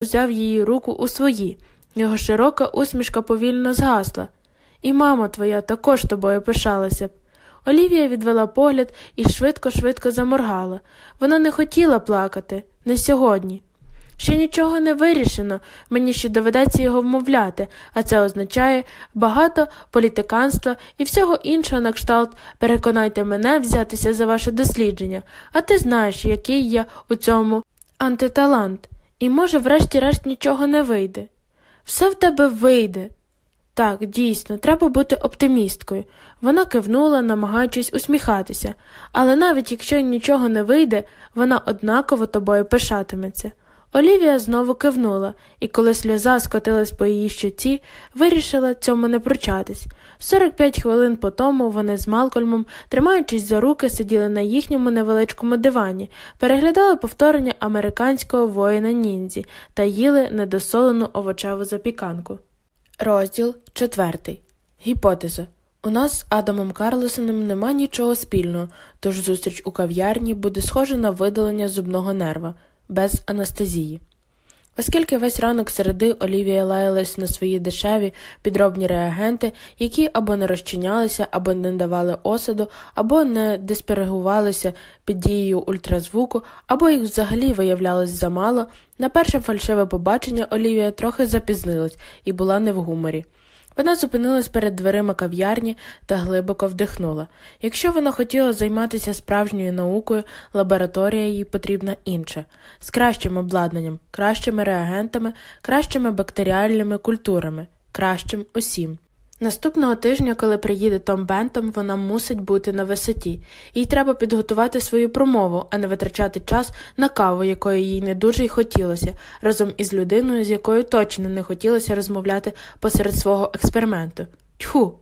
взяв її руку у свої. Його широка усмішка повільно згасла. І мама твоя також тобою пишалася б. Олівія відвела погляд і швидко-швидко заморгала. Вона не хотіла плакати, не сьогодні. Ще нічого не вирішено, мені ще доведеться його вмовляти, а це означає багато політиканства і всього іншого на кшталт переконайте мене взятися за ваше дослідження, а ти знаєш, який я у цьому антиталант, і, може, врешті-решт нічого не вийде. Все в тебе вийде. Так, дійсно, треба бути оптимісткою. Вона кивнула, намагаючись усміхатися, але навіть якщо нічого не вийде, вона однаково тобою пишатиметься. Олівія знову кивнула, і коли сльоза скотилась по її щоці, вирішила цьому не пручатись. 45 хвилин по тому вони з Малкольмом, тримаючись за руки, сиділи на їхньому невеличкому дивані, переглядали повторення американського воїна ніндзі та їли недосолену овочеву запіканку. Розділ четвертий. Гіпотеза. У нас з Адамом Карлосоном нема нічого спільного, тож зустріч у кав'ярні буде схожа на видалення зубного нерва без анестезії. Оскільки весь ранок середи Олівія лаялась на свої дешеві підробні реагенти, які або не розчинялися, або не давали осаду, або не диспергувалися під дією ультразвуку, або їх взагалі виявлялось замало, на перше фальшиве побачення Олівія трохи запізнилась і була не в гуморі. Вона зупинилась перед дверима кав'ярні та глибоко вдихнула. Якщо вона хотіла займатися справжньою наукою, лабораторія їй потрібна інша, з кращим обладнанням, кращими реагентами, кращими бактеріальними культурами, кращим усім. Наступного тижня, коли приїде Том Бентом, вона мусить бути на висоті. Їй треба підготувати свою промову, а не витрачати час на каву, якої їй не дуже й хотілося, разом із людиною, з якою точно не хотілося розмовляти посеред свого експерименту. Тьху.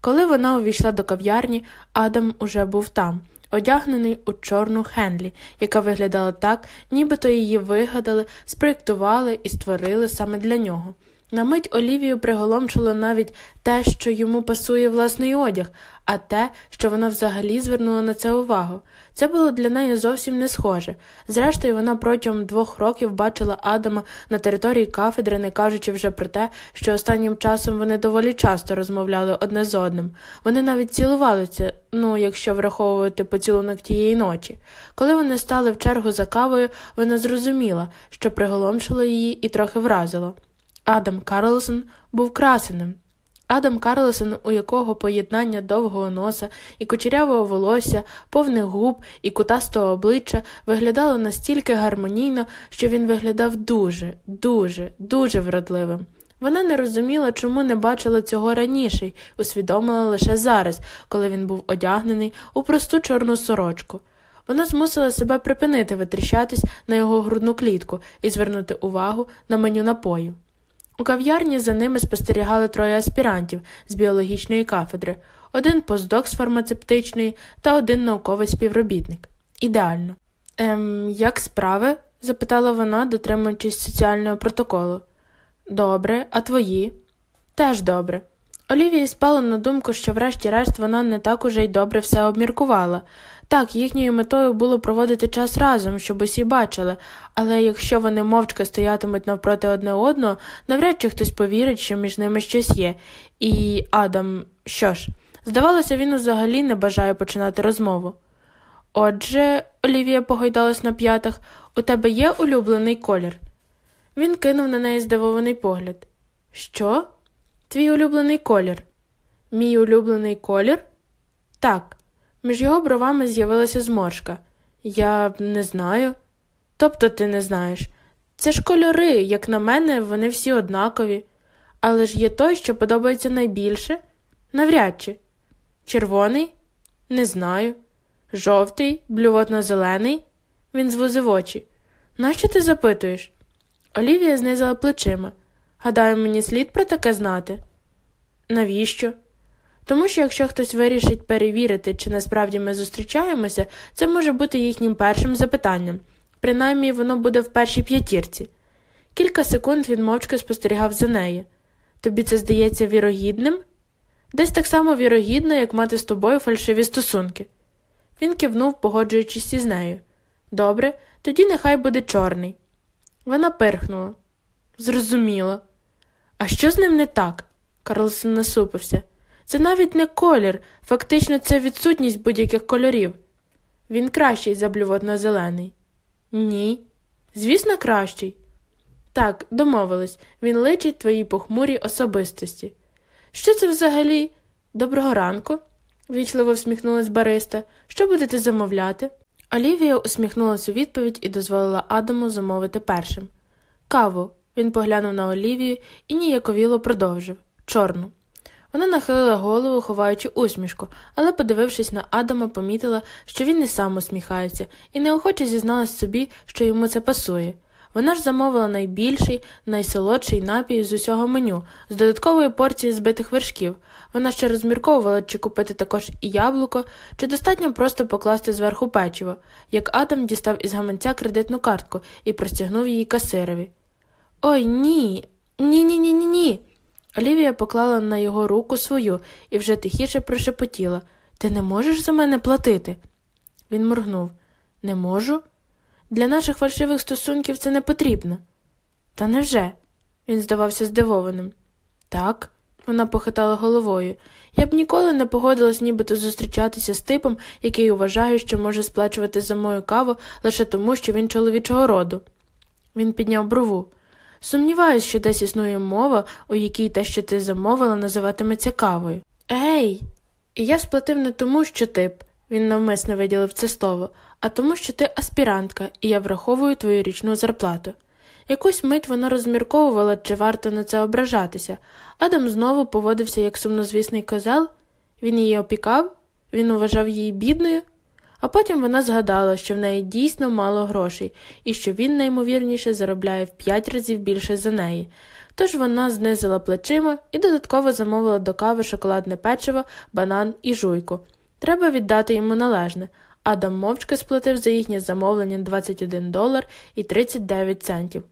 Коли вона увійшла до кав'ярні, Адам уже був там, одягнений у чорну Хенлі, яка виглядала так, нібито її вигадали, спроєктували і створили саме для нього. На мить Олівію приголомшило навіть те, що йому пасує власний одяг, а те, що вона взагалі звернула на це увагу. Це було для неї зовсім не схоже. Зрештою, вона протягом двох років бачила Адама на території кафедри, не кажучи вже про те, що останнім часом вони доволі часто розмовляли одне з одним. Вони навіть цілувалися, ну, якщо враховувати поцілунок тієї ночі. Коли вони стали в чергу за кавою, вона зрозуміла, що приголомшило її і трохи вразило. Адам Карлсон був красеним. Адам Карлсон, у якого поєднання довгого носа і кучерявого волосся, повних губ і кутастого обличчя виглядало настільки гармонійно, що він виглядав дуже, дуже, дуже вродливим. Вона не розуміла, чому не бачила цього раніше й усвідомила лише зараз, коли він був одягнений у просту чорну сорочку. Вона змусила себе припинити витріщатись на його грудну клітку і звернути увагу на меню напою. У кав'ярні за ними спостерігали троє аспірантів з біологічної кафедри, один постдок з фармацевтичної та один науковий співробітник. Ідеально. Ем, як справи? запитала вона, дотримуючись соціального протоколу. Добре, а твої? Теж добре. Олівії спало на думку, що врешті-решт вона не так уже й добре все обміркувала. Так, їхньою метою було проводити час разом, щоб усі бачили, але якщо вони мовчки стоятимуть навпроти одне одного, навряд чи хтось повірить, що між ними щось є. І Адам, що ж, здавалося, він взагалі не бажає починати розмову. Отже, Олівія погойдалась на п'ятах, у тебе є улюблений колір? Він кинув на неї здивований погляд. Що? Твій улюблений колір? Мій улюблений колір? Так. Між його бровами з'явилася зморшка. Я не знаю. Тобто ти не знаєш. Це ж кольори, як на мене, вони всі однакові. Але ж є той, що подобається найбільше? Навряд чи. Червоний? Не знаю. Жовтий, блювотно-зелений? Він звузив очі. Нащо ти запитуєш? Олівія знизила плечима. Гадаю, мені слід про таке знати. Навіщо? Тому що якщо хтось вирішить перевірити, чи насправді ми зустрічаємося, це може бути їхнім першим запитанням. Принаймні воно буде в першій п'ятірці. Кілька секунд він мовчки спостерігав за нею. Тобі це здається вірогідним? Десь так само вірогідно, як мати з тобою фальшиві стосунки. Він кивнув, погоджуючись із нею. Добре, тоді нехай буде чорний. Вона пирхнула. Зрозуміло. А що з ним не так? Карлсон насупився. Це навіть не колір, фактично це відсутність будь-яких кольорів. Він кращий за блювотно-зелений. Ні. Звісно, кращий. Так, домовились, він личить твоїй похмурій особистості. Що це взагалі? Доброго ранку, вічливо всміхнулась Бариста. Що будете замовляти? Олівія усміхнулася у відповідь і дозволила Адаму замовити першим. Каву. Він поглянув на Олівію і ніяковіло продовжив чорну. Вона нахилила голову, ховаючи усмішку, але, подивившись на Адама, помітила, що він не сам усміхається, і неохоче зізналась собі, що йому це пасує. Вона ж замовила найбільший, найсолодший напій з усього меню, з додаткової порції збитих вершків. Вона ще розмірковувала, чи купити також і яблуко, чи достатньо просто покласти зверху печиво, як Адам дістав із гаманця кредитну картку і простягнув її касирові. Ой ні. Ні ні ні ні ні. Олівія поклала на його руку свою і вже тихіше прошепотіла Ти не можеш за мене платити? Він моргнув. Не можу? Для наших фальшивих стосунків це не потрібно. Та невже? Він здавався здивованим. Так, вона похитала головою. Я б ніколи не погодилась нібито зустрічатися з типом, який вважає, що може сплачувати за мою каву лише тому, що він чоловічого роду. Він підняв брову. Сумніваюсь, що десь існує мова, у якій те, що ти замовила, називатиметься кавою. Ей. І я сплатив не тому, що тип, він навмисно виділив це слово, а тому, що ти аспірантка, і я враховую твою річну зарплату. Якусь мить вона розмірковувала, чи варто на це ображатися. Адам знову поводився як сумнозвісний козел. Він її опікав, він вважав її бідною, а потім вона згадала, що в неї дійсно мало грошей і що він, наймовірніше, заробляє в п'ять разів більше за неї. Тож вона знизила плечима і додатково замовила до кави шоколадне печиво, банан і жуйку. Треба віддати йому належне. Адам мовчки сплатив за їхнє замовлення 21 долар і 39 центів.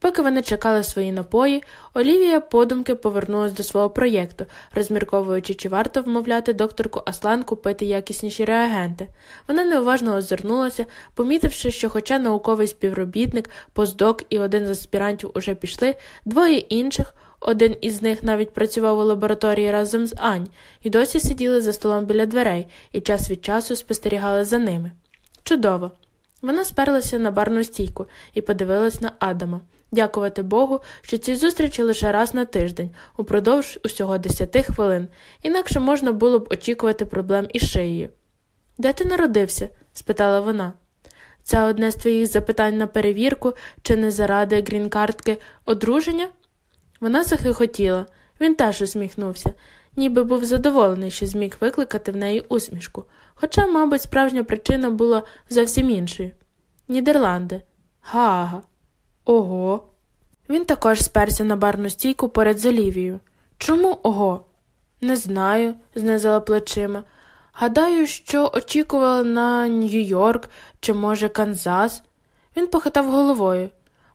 Поки вони чекали свої напої, Олівія подумки повернулась до свого проєкту, розмірковуючи, чи варто вмовляти докторку Аслан купити якісніші реагенти. Вона неуважно озирнулася, помітивши, що, хоча науковий співробітник, поздок і один з аспірантів уже пішли, двоє інших, один із них навіть працював у лабораторії разом з Ань, і досі сиділи за столом біля дверей і час від часу спостерігали за ними. Чудово! Вона сперлася на барну стійку і подивилась на Адама. Дякувати Богу, що ці зустрічі лише раз на тиждень, упродовж усього десяти хвилин, інакше можна було б очікувати проблем із шиєю. Де ти народився? спитала вона. Це одне з твоїх запитань на перевірку, чи не заради грінкартки одруження? Вона захихотіла, він теж усміхнувся, ніби був задоволений, що зміг викликати в неї усмішку, хоча, мабуть, справжня причина була зовсім іншою. Нідерланди. Гаага. Ого. Він також сперся на барну стійку поряд з Олівією. Чому ого? Не знаю, знизила плечима. Гадаю, що очікувала на Нью-Йорк чи, може, Канзас. Він похитав головою.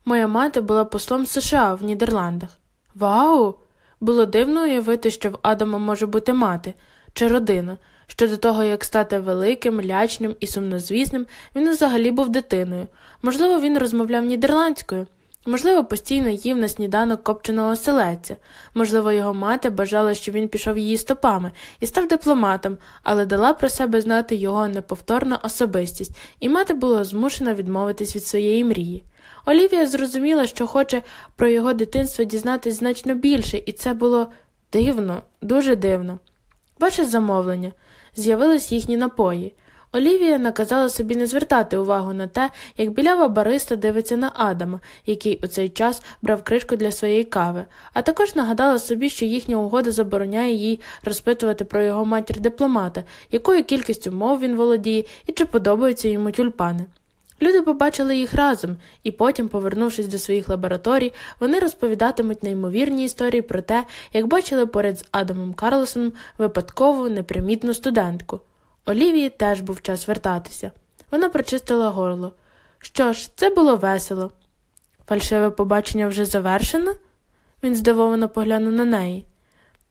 Моя мати була послом США в Нідерландах. Вау! Було дивно уявити, що в Адама може бути мати чи родина. Що до того, як стати великим, лячним і сумнозвісним, він взагалі був дитиною. Можливо, він розмовляв нідерландською, можливо, постійно їв на сніданок копченого оселедця, можливо, його мати бажала, щоб він пішов її стопами і став дипломатом, але дала про себе знати його неповторна особистість, і мати була змушена відмовитись від своєї мрії. Олівія зрозуміла, що хоче про його дитинство дізнатись значно більше, і це було дивно, дуже дивно. Ваше замовлення з'явились їхні напої. Олівія наказала собі не звертати увагу на те, як білява бариста дивиться на Адама, який у цей час брав кришку для своєї кави, а також нагадала собі, що їхня угода забороняє їй розпитувати про його матір дипломата, якою кількістю мов він володіє і чи подобаються йому тюльпани. Люди побачили їх разом, і потім, повернувшись до своїх лабораторій, вони розповідатимуть неймовірні історії про те, як бачили поряд з Адамом Карлосоном випадкову непримітну студентку. Олівії теж був час вертатися. Вона прочистила горло. Що ж, це було весело. Фальшиве побачення вже завершено? Він здивовано поглянув на неї.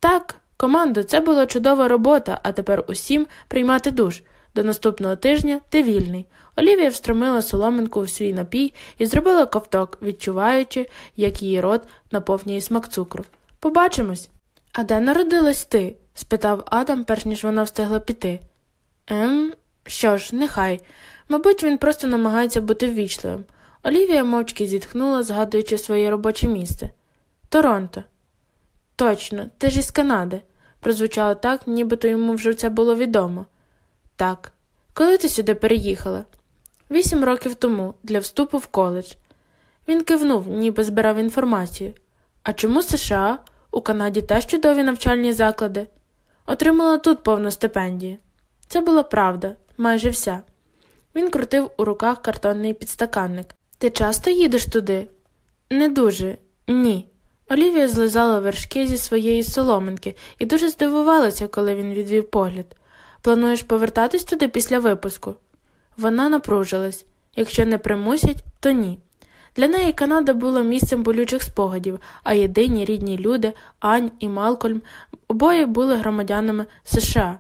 Так, командо, це була чудова робота, а тепер усім приймати душ. До наступного тижня ти вільний. Олівія встромила соломинку в свій напій і зробила ковток, відчуваючи, як її рот наповнює смак цукру. Побачимось. А де народилась ти? спитав Адам, перш ніж вона встигла піти. Ем, що ж, нехай. Мабуть, він просто намагається бути ввічливим. Олівія мовчки зітхнула, згадуючи своє робоче місце. Торонто. Точно, ти ж із Канади. Прозвучало так, нібито йому вже це було відомо. Так. Коли ти сюди переїхала? Вісім років тому, для вступу в коледж. Він кивнув, ніби збирав інформацію. А чому США? У Канаді теж чудові навчальні заклади. Отримала тут повну стипендію. Це була правда, майже вся. Він крутив у руках картонний підстаканник. Ти часто їдеш туди? Не дуже, ні. Олівія злизала вершки зі своєї соломинки і дуже здивувалася, коли він відвів погляд. Плануєш повертатись туди після випуску? Вона напружилась якщо не примусять, то ні. Для неї Канада була місцем болючих спогадів, а єдині рідні люди, Ань і Малкольм, обоє були громадянами США.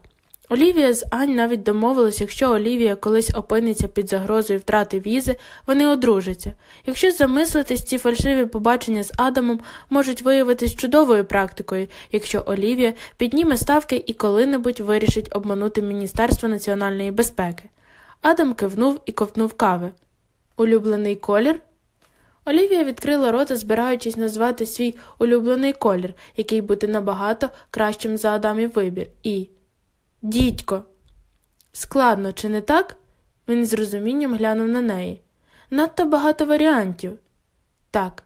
Олівія з Ань навіть домовилась, якщо Олівія колись опиниться під загрозою втрати візи, вони одружаться. Якщо замислитись, ці фальшиві побачення з Адамом можуть виявитись чудовою практикою, якщо Олівія підніме ставки і коли-небудь вирішить обманути Міністерство національної безпеки. Адам кивнув і ковтнув кави. Улюблений колір? Олівія відкрила рота, збираючись назвати свій улюблений колір, який буде набагато кращим за Адамів вибір, і. Дідько. Складно, чи не так? Він з розумінням глянув на неї. Надто багато варіантів. Так,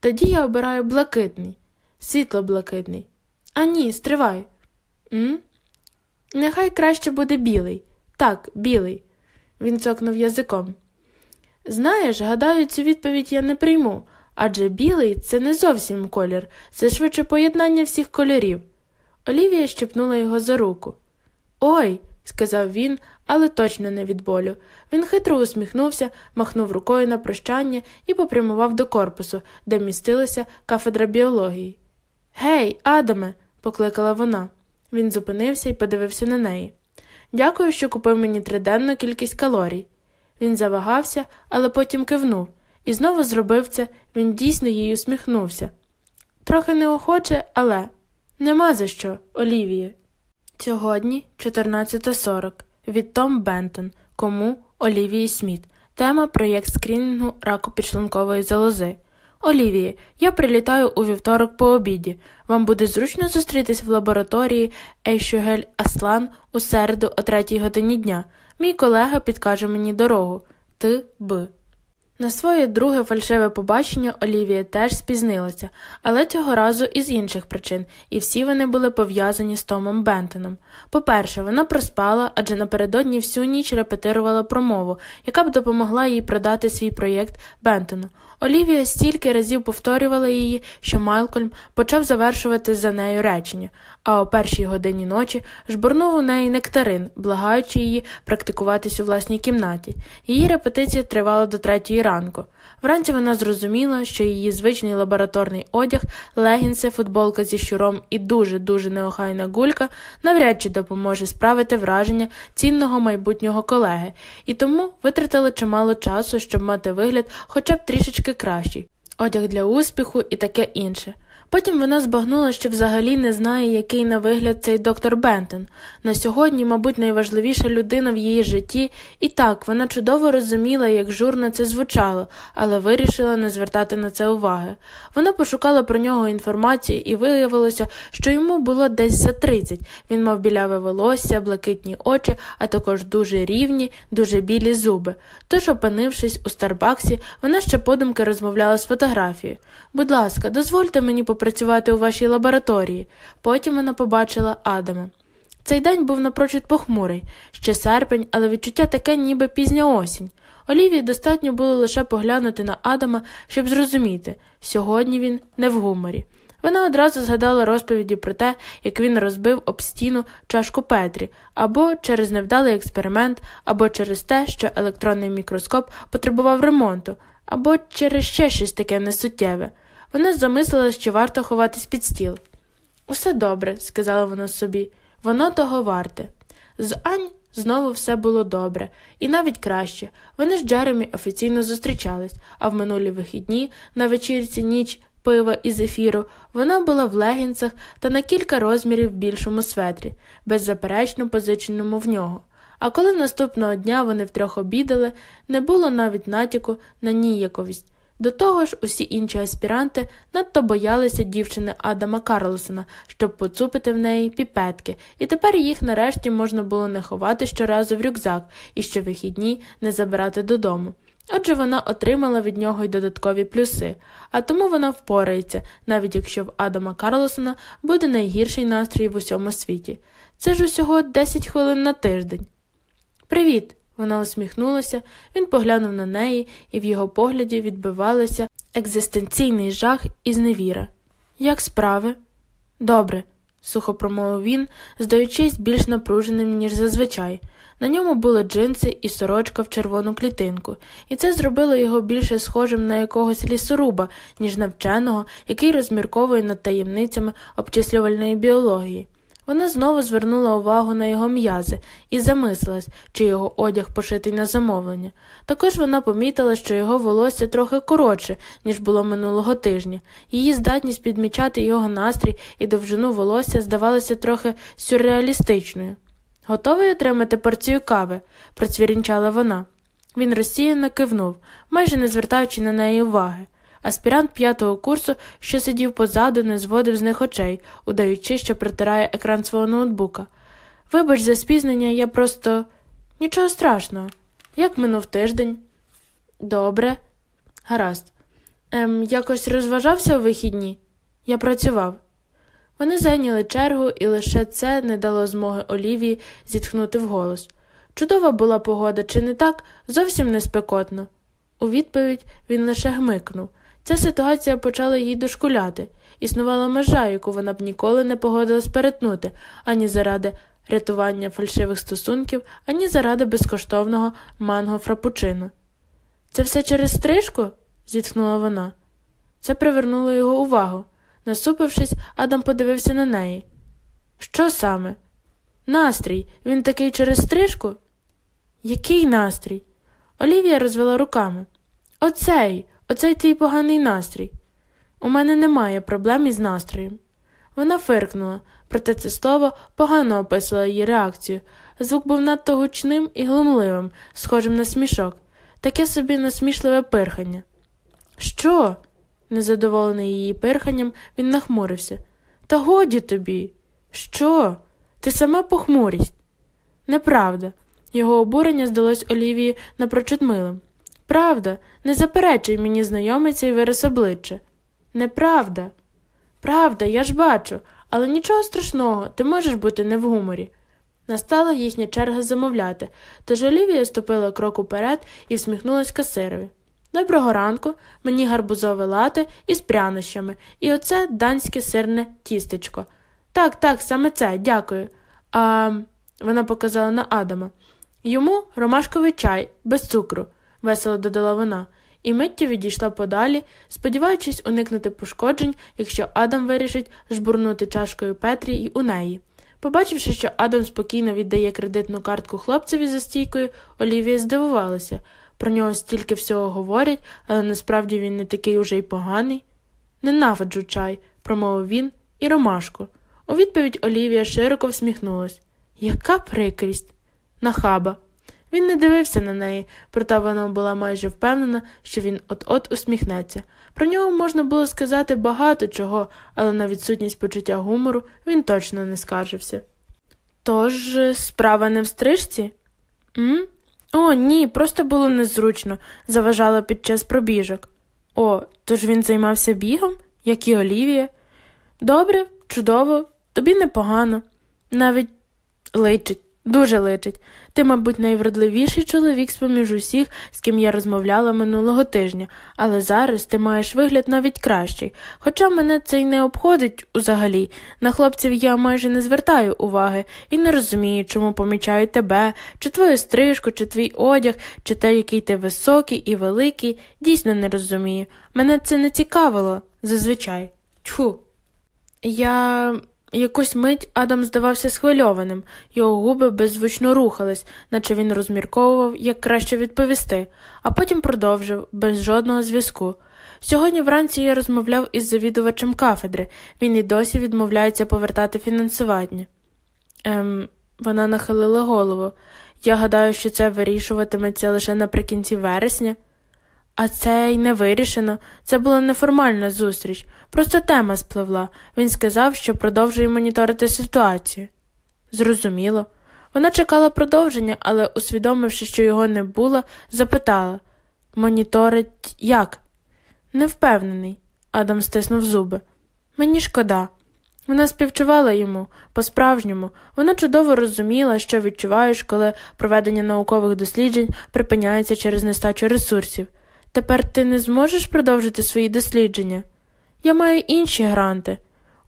тоді я обираю блакитний, світло блакитний. А ні, стривай. М? Нехай краще буде білий. Так, білий. Він цокнув язиком. Знаєш, гадаю, цю відповідь я не прийму, адже білий це не зовсім колір, це швидше поєднання всіх кольорів. Олівія щепнула його за руку. Ой, сказав він, але точно не від болю. Він хитро усміхнувся, махнув рукою на прощання і попрямував до корпусу, де містилася кафедра біології. Гей, Адаме, покликала вона. Він зупинився і подивився на неї. Дякую, що купив мені триденну кількість калорій. Він завагався, але потім кивнув, і знову зробив це, він дійсно їй усміхнувся. Трохи неохоче, але нема за що, Олівіє. Сьогодні 14.40 від Том Бентон. Кому Олівії Сміт. Тема проєкт скрінінгу раку підшлункової залози. Олівії, я прилітаю у вівторок по обіді. Вам буде зручно зустрітись в лабораторії Ейшугель Аслан у середу о третій годині дня. Мій колега підкаже мені дорогу. Т. Б. На своє друге фальшиве побачення Олівія теж спізнилася, але цього разу із інших причин, і всі вони були пов'язані з Томом Бентоном. По-перше, вона проспала, адже напередодні всю ніч репетирувала промову, яка б допомогла їй продати свій проєкт Бентону. Олівія стільки разів повторювала її, що Малкольм почав завершувати за нею речення, а о першій годині ночі жбурнув у неї нектарин, благаючи її практикуватись у власній кімнаті. Її репетиція тривала до третьої ранку. Вранці вона зрозуміла, що її звичний лабораторний одяг, легінси, футболка зі щуром і дуже-дуже неохайна гулька навряд чи допоможе справити враження цінного майбутнього колеги, і тому витратила чимало часу, щоб мати вигляд хоча б трішечки кращий, одяг для успіху і таке інше. Потім вона збагнула, що взагалі не знає, який на вигляд цей доктор Бентон. На сьогодні, мабуть, найважливіша людина в її житті, і так вона чудово розуміла, як журно це звучало, але вирішила не звертати на це уваги. Вона пошукала про нього інформацію і виявилося, що йому було десь за 30. Він мав біляве волосся, блакитні очі, а також дуже рівні, дуже білі зуби. Тож, опинившись у Старбаксі, вона ще подумки розмовляла з фотографією. Будь ласка, дозвольте мені попрацювати у вашій лабораторії. Потім вона побачила Адама. Цей день був напрочуд похмурий, ще серпень, але відчуття таке, ніби пізня осінь. Олівії достатньо було лише поглянути на Адама, щоб зрозуміти сьогодні він не в гуморі. Вона одразу згадала розповіді про те, як він розбив об стіну чашку Петрі, або через невдалий експеримент, або через те, що електронний мікроскоп потребував ремонту, або через ще щось таке несуттєве. Вона замислила, що варто ховатись під стіл. Усе добре, сказала вона собі, воно того варте. З Ань Знову все було добре, і навіть краще. Вони з Джеремі офіційно зустрічались, а в минулі вихідні, на вечірці ніч пива і зефіру, вона була в легінцях та на кілька розмірів в більшому светрі, беззаперечно позиченому в нього. А коли наступного дня вони втрьох обідали, не було навіть натяку на ніяковість. До того ж, усі інші аспіранти надто боялися дівчини Адама Карлосона, щоб поцупити в неї піпетки, і тепер їх нарешті можна було не ховати щоразу в рюкзак і щовихідні не забирати додому. Отже, вона отримала від нього й додаткові плюси, а тому вона впорається, навіть якщо в Адама Карлосона буде найгірший настрій в усьому світі. Це ж усього 10 хвилин на тиждень. Привіт! Вона усміхнулася, він поглянув на неї, і в його погляді відбивалися екзистенційний жах і зневіра. Як справи? Добре, сухо промовив він, здаючись більш напруженим, ніж зазвичай. На ньому були джинси і сорочка в червону клітинку, і це зробило його більше схожим на якогось лісоруба, ніж на вченого, який розмірковує над таємницями обчислювальної біології. Вона знову звернула увагу на його м'язи і замислилась, чи його одяг пошитий на замовлення. Також вона помітила, що його волосся трохи коротше, ніж було минулого тижня. Її здатність підмічати його настрій і довжину волосся здавалася трохи сюрреалістичною. Готовий отримати порцію кави? процвірінчала вона. Він розсіяно кивнув, майже не звертаючи на неї уваги. Аспірант п'ятого курсу, що сидів позаду, не зводив з них очей, удаючи, що притирає екран свого ноутбука. Вибач, за спізнення, я просто. Нічого страшного. Як минув тиждень? Добре. Гаразд. Ем, Якось розважався у вихідні? Я працював. Вони зайняли чергу, і лише це не дало змоги Олівії зітхнути вголос. Чудова була погода, чи не так, зовсім не спекотно. У відповідь він лише гмикнув. Ця ситуація почала їй дошкуляти. Існувала межа, яку вона б ніколи не погодилась перетнути, ані заради рятування фальшивих стосунків, ані заради безкоштовного манго фрапучино. Це все через стрижку? зітхнула вона. Це привернуло його увагу. Насупившись, Адам подивився на неї. Що саме? Настрій. Він такий через стрижку? Який настрій? Олівія розвела руками. Оцей. Оцей твій поганий настрій. У мене немає проблем із настроєм. Вона фиркнула, проте це слово погано описувало її реакцію. Звук був надто гучним і глумливим, схожим на смішок, таке собі насмішливе пирхання. Що? Незадоволений її пирханням, він нахмурився. Та годі тобі. Що? Ти сама похмурість? Неправда. Його обурення здалось Олівії напрочуд милим. Правда, не заперечуй мені знайомиться і вираз обличчя. Неправда. Правда, я ж бачу, але нічого страшного, ти можеш бути не в гуморі. Настала їхня черга замовляти, тож Олівія ступила крок уперед і всміхнулась касирові. Доброго ранку, мені гарбузове лате із прянощами, і оце данське сирне тістечко. Так, так, саме це, дякую. А вона показала на Адама. Йому ромашковий чай, без цукру весело додала вона, і миттю відійшла подалі, сподіваючись уникнути пошкоджень, якщо Адам вирішить жбурнути чашкою Петрі й у неї. Побачивши, що Адам спокійно віддає кредитну картку хлопцеві за стійкою, Олівія здивувалася. Про нього стільки всього говорять, але насправді він не такий уже й поганий. Ненавиджу чай, промовив він і ромашку. У відповідь Олівія широко всміхнулась. Яка прикрість? Нахаба. Він не дивився на неї, проте вона була майже впевнена, що він от-от усміхнеться. Про нього можна було сказати багато чого, але на відсутність почуття гумору він точно не скаржився. Тож, справа не в стрижці? М? О, ні, просто було незручно, заважало під час пробіжок. О, тож він займався бігом, як і Олівія. Добре, чудово, тобі непогано. Навіть личить, дуже личить. Ти, мабуть, найвродливіший чоловік з поміж усіх, з ким я розмовляла минулого тижня, але зараз ти маєш вигляд навіть кращий. Хоча мене це й не обходить взагалі. На хлопців я майже не звертаю уваги і не розумію, чому помічаю тебе, чи твою стрижку, чи твій одяг, чи те, який ти високий і великий. Дійсно не розумію. Мене це не цікавило зазвичай. Тьфу. Я. Якусь мить Адам здавався схвильованим, його губи беззвучно рухались, наче він розмірковував, як краще відповісти, а потім продовжив без жодного зв'язку. Сьогодні вранці я розмовляв із завідувачем кафедри, він і досі відмовляється повертати фінансування. Ем, вона нахилила голову. Я гадаю, що це вирішуватиметься лише наприкінці вересня. А це й не вирішено. Це була неформальна зустріч. Просто тема спливла. Він сказав, що продовжує моніторити ситуацію. Зрозуміло. Вона чекала продовження, але, усвідомивши, що його не було, запитала Моніторить як? Не впевнений. Адам стиснув зуби. Мені шкода. Вона співчувала йому по-справжньому. Вона чудово розуміла, що відчуваєш, коли проведення наукових досліджень припиняється через нестачу ресурсів. Тепер ти не зможеш продовжити свої дослідження. Я маю інші гранти.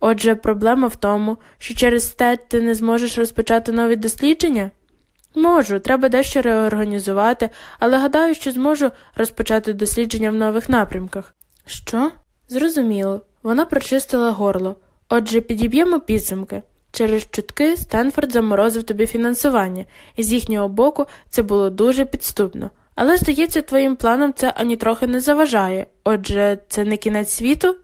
Отже, проблема в тому, що через те ти не зможеш розпочати нові дослідження? Можу, треба дещо реорганізувати, але гадаю, що зможу розпочати дослідження в нових напрямках. Що? Зрозуміло. Вона прочистила горло. Отже, підіб'ємо підсумки. Через чутки Стенфорд заморозив тобі фінансування, і з їхнього боку це було дуже підступно. Але, здається, твоїм планам це ані трохи не заважає. Отже, це не кінець світу?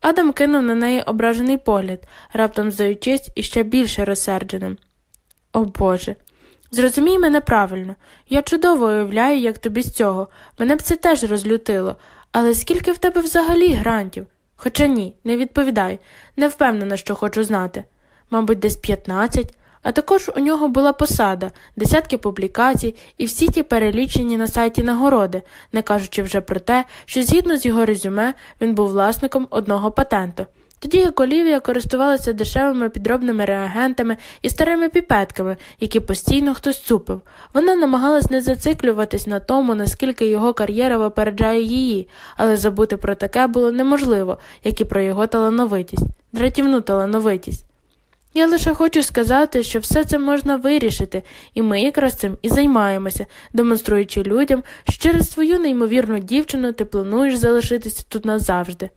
Адам кинув на неї ображений погляд, раптом здаючись іще більше розсердженим. О Боже. Зрозумій мене правильно. Я чудово уявляю, як тобі з цього. Мене б це теж розлютило. Але скільки в тебе взагалі грантів? Хоча ні, не відповідай, не впевнена, що хочу знати. Мабуть, десь 15, а також у нього була посада, десятки публікацій і всі ті перелічені на сайті нагороди, не кажучи вже про те, що згідно з його резюме він був власником одного патенту. Тоді як Олівія користувалася дешевими підробними реагентами і старими піпетками, які постійно хтось цупив. Вона намагалась не зациклюватись на тому, наскільки його кар'єра випереджає її, але забути про таке було неможливо, як і про його талановитість, дратівну талановитість. Я лише хочу сказати, що все це можна вирішити, і ми якраз цим і займаємося, демонструючи людям, що через свою неймовірну дівчину ти плануєш залишитися тут назавжди.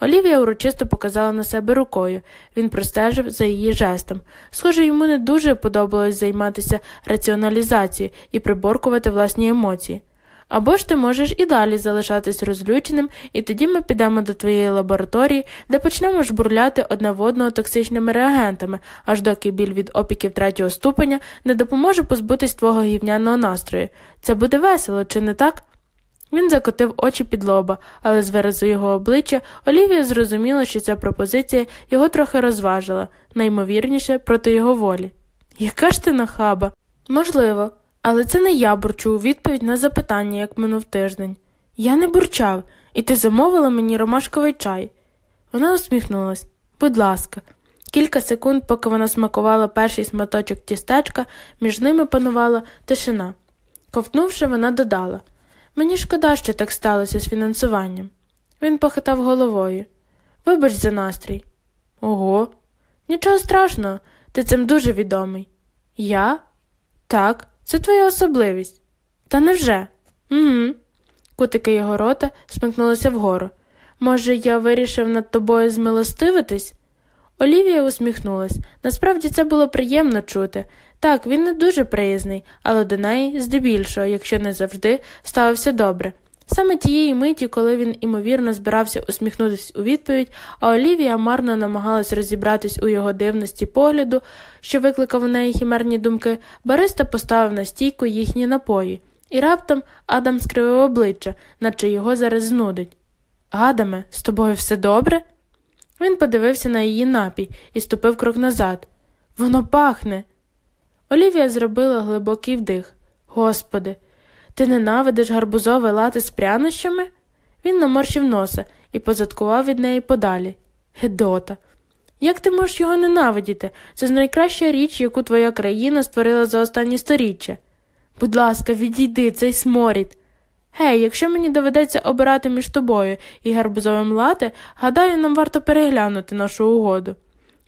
Олівія урочисто показала на себе рукою, він простежив за її жестом. Схоже, йому не дуже подобалось займатися раціоналізацією і приборкувати власні емоції. Або ж ти можеш і далі залишатись розлюченим, і тоді ми підемо до твоєї лабораторії, де почнемо жбурляти одне в одного токсичними реагентами, аж доки біль від опіків третього ступеня не допоможе позбутись твого гівняного настрою. Це буде весело, чи не так? Він закотив очі під лоба, але з виразу його обличчя Олівія зрозуміла, що ця пропозиція його трохи розважила, наймовірніше проти його волі. Яка ж ти нахаба? Можливо, але це не я бурчу у відповідь на запитання, як минув тиждень. Я не бурчав, і ти замовила мені ромашковий чай. Вона усміхнулась. Будь ласка. Кілька секунд, поки вона смакувала перший сматочок тістечка, між ними панувала тишина. Ковтнувши, вона додала Мені шкода, що так сталося з фінансуванням. Він похитав головою. Вибач за настрій. Ого, нічого страшного, ти цим дуже відомий. Я? Так, це твоя особливість. Та невже? Угу. Кутики його рота смикнулися вгору. Може, я вирішив над тобою змилостивитись? Олівія усміхнулась. Насправді це було приємно чути. Так, він не дуже приязний, але до неї, здебільшого, якщо не завжди, ставився добре. Саме тієї миті, коли він, імовірно, збирався усміхнутися у відповідь, а Олівія марно намагалась розібратись у його дивності погляду, що викликав у неї хімерні думки, Бариста поставив на стійку їхні напої, і раптом Адам скривив обличчя, наче його зараз знудить. Адаме, з тобою все добре? Він подивився на її напій і ступив крок назад. Воно пахне. Олівія зробила глибокий вдих. Господи, ти ненавидиш гарбузове лати з прянощами? Він наморщив носа і позадкував від неї подалі. Гедота. Як ти можеш його ненавидіти? Це ж найкраща річ, яку твоя країна створила за останні сторіччя. Будь ласка, відійди цей сморід. Гей, якщо мені доведеться обирати між тобою і гарбузовим лате, гадаю, нам варто переглянути нашу угоду.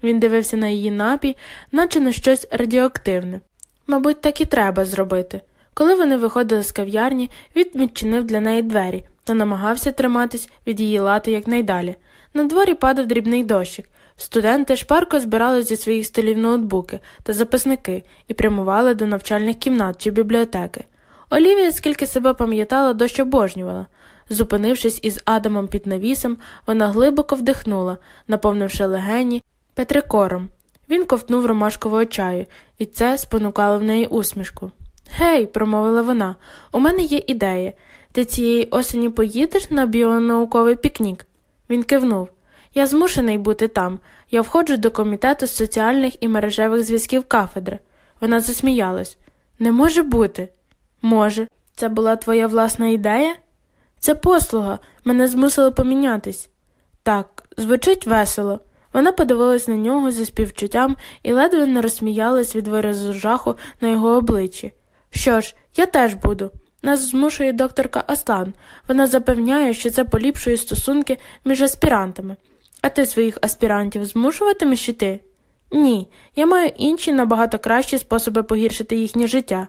Він дивився на її напій, наче на щось радіоактивне. Мабуть, так і треба зробити. Коли вони виходили з кав'ярні, він відчинив для неї двері та намагався триматись від її лати якнайдалі. На дворі падав дрібний дощик. Студенти шпарко збирали зі своїх столів ноутбуки та записники і прямували до навчальних кімнат чи бібліотеки. Олівія, скільки себе пам'ятала, дощ обожнювала. Зупинившись із Адамом під навісом, вона глибоко вдихнула, наповнивши легені петрикором. Він ковтнув ромашкового чаю, і це спонукало в неї усмішку. Гей, промовила вона, у мене є ідея. Ти цієї осені поїдеш на біонауковий пікнік? Він кивнув. Я змушений бути там. Я входжу до комітету з соціальних і мережевих зв'язків кафедри. Вона засміялась. Не може бути. Може, це була твоя власна ідея? Це послуга, мене змусили помінятись. Так, звучить весело. Вона подивилась на нього зі співчуттям і ледве не розсміялась від виразу жаху на його обличчі. Що ж, я теж буду. Нас змушує докторка Аслан. Вона запевняє, що це поліпшує стосунки між аспірантами. А ти своїх аспірантів змушуватимеш іти? Ні, я маю інші набагато кращі способи погіршити їхнє життя.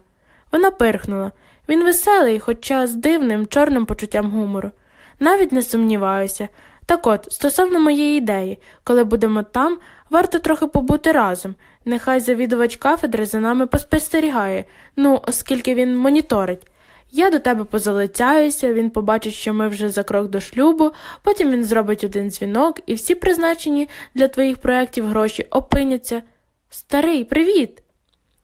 Вона пирхнула. Він веселий, хоча з дивним, чорним почуттям гумору. Навіть не сумніваюся. Так от, стосовно моєї ідеї, коли будемо там, варто трохи побути разом. Нехай завідувач кафедри за нами поспостерігає, ну, оскільки він моніторить. Я до тебе позалицяюся, він побачить, що ми вже за крок до шлюбу, потім він зробить один дзвінок, і всі призначені для твоїх проєктів гроші опиняться. Старий, привіт!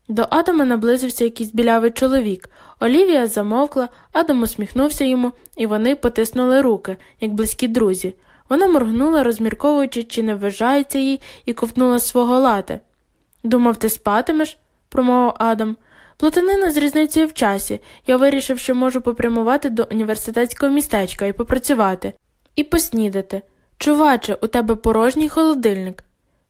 До Адама наблизився якийсь білявий чоловік. Олівія замовкла, Адам усміхнувся йому, і вони потиснули руки, як близькі друзі. Вона моргнула, розмірковуючи, чи не вважається їй, і ковтнула свого лати. Думав, ти спатимеш? промовив Адам. Плутанина з різницею в часі. Я вирішив, що можу попрямувати до університетського містечка і попрацювати, і поснідати. Чуваче, у тебе порожній холодильник.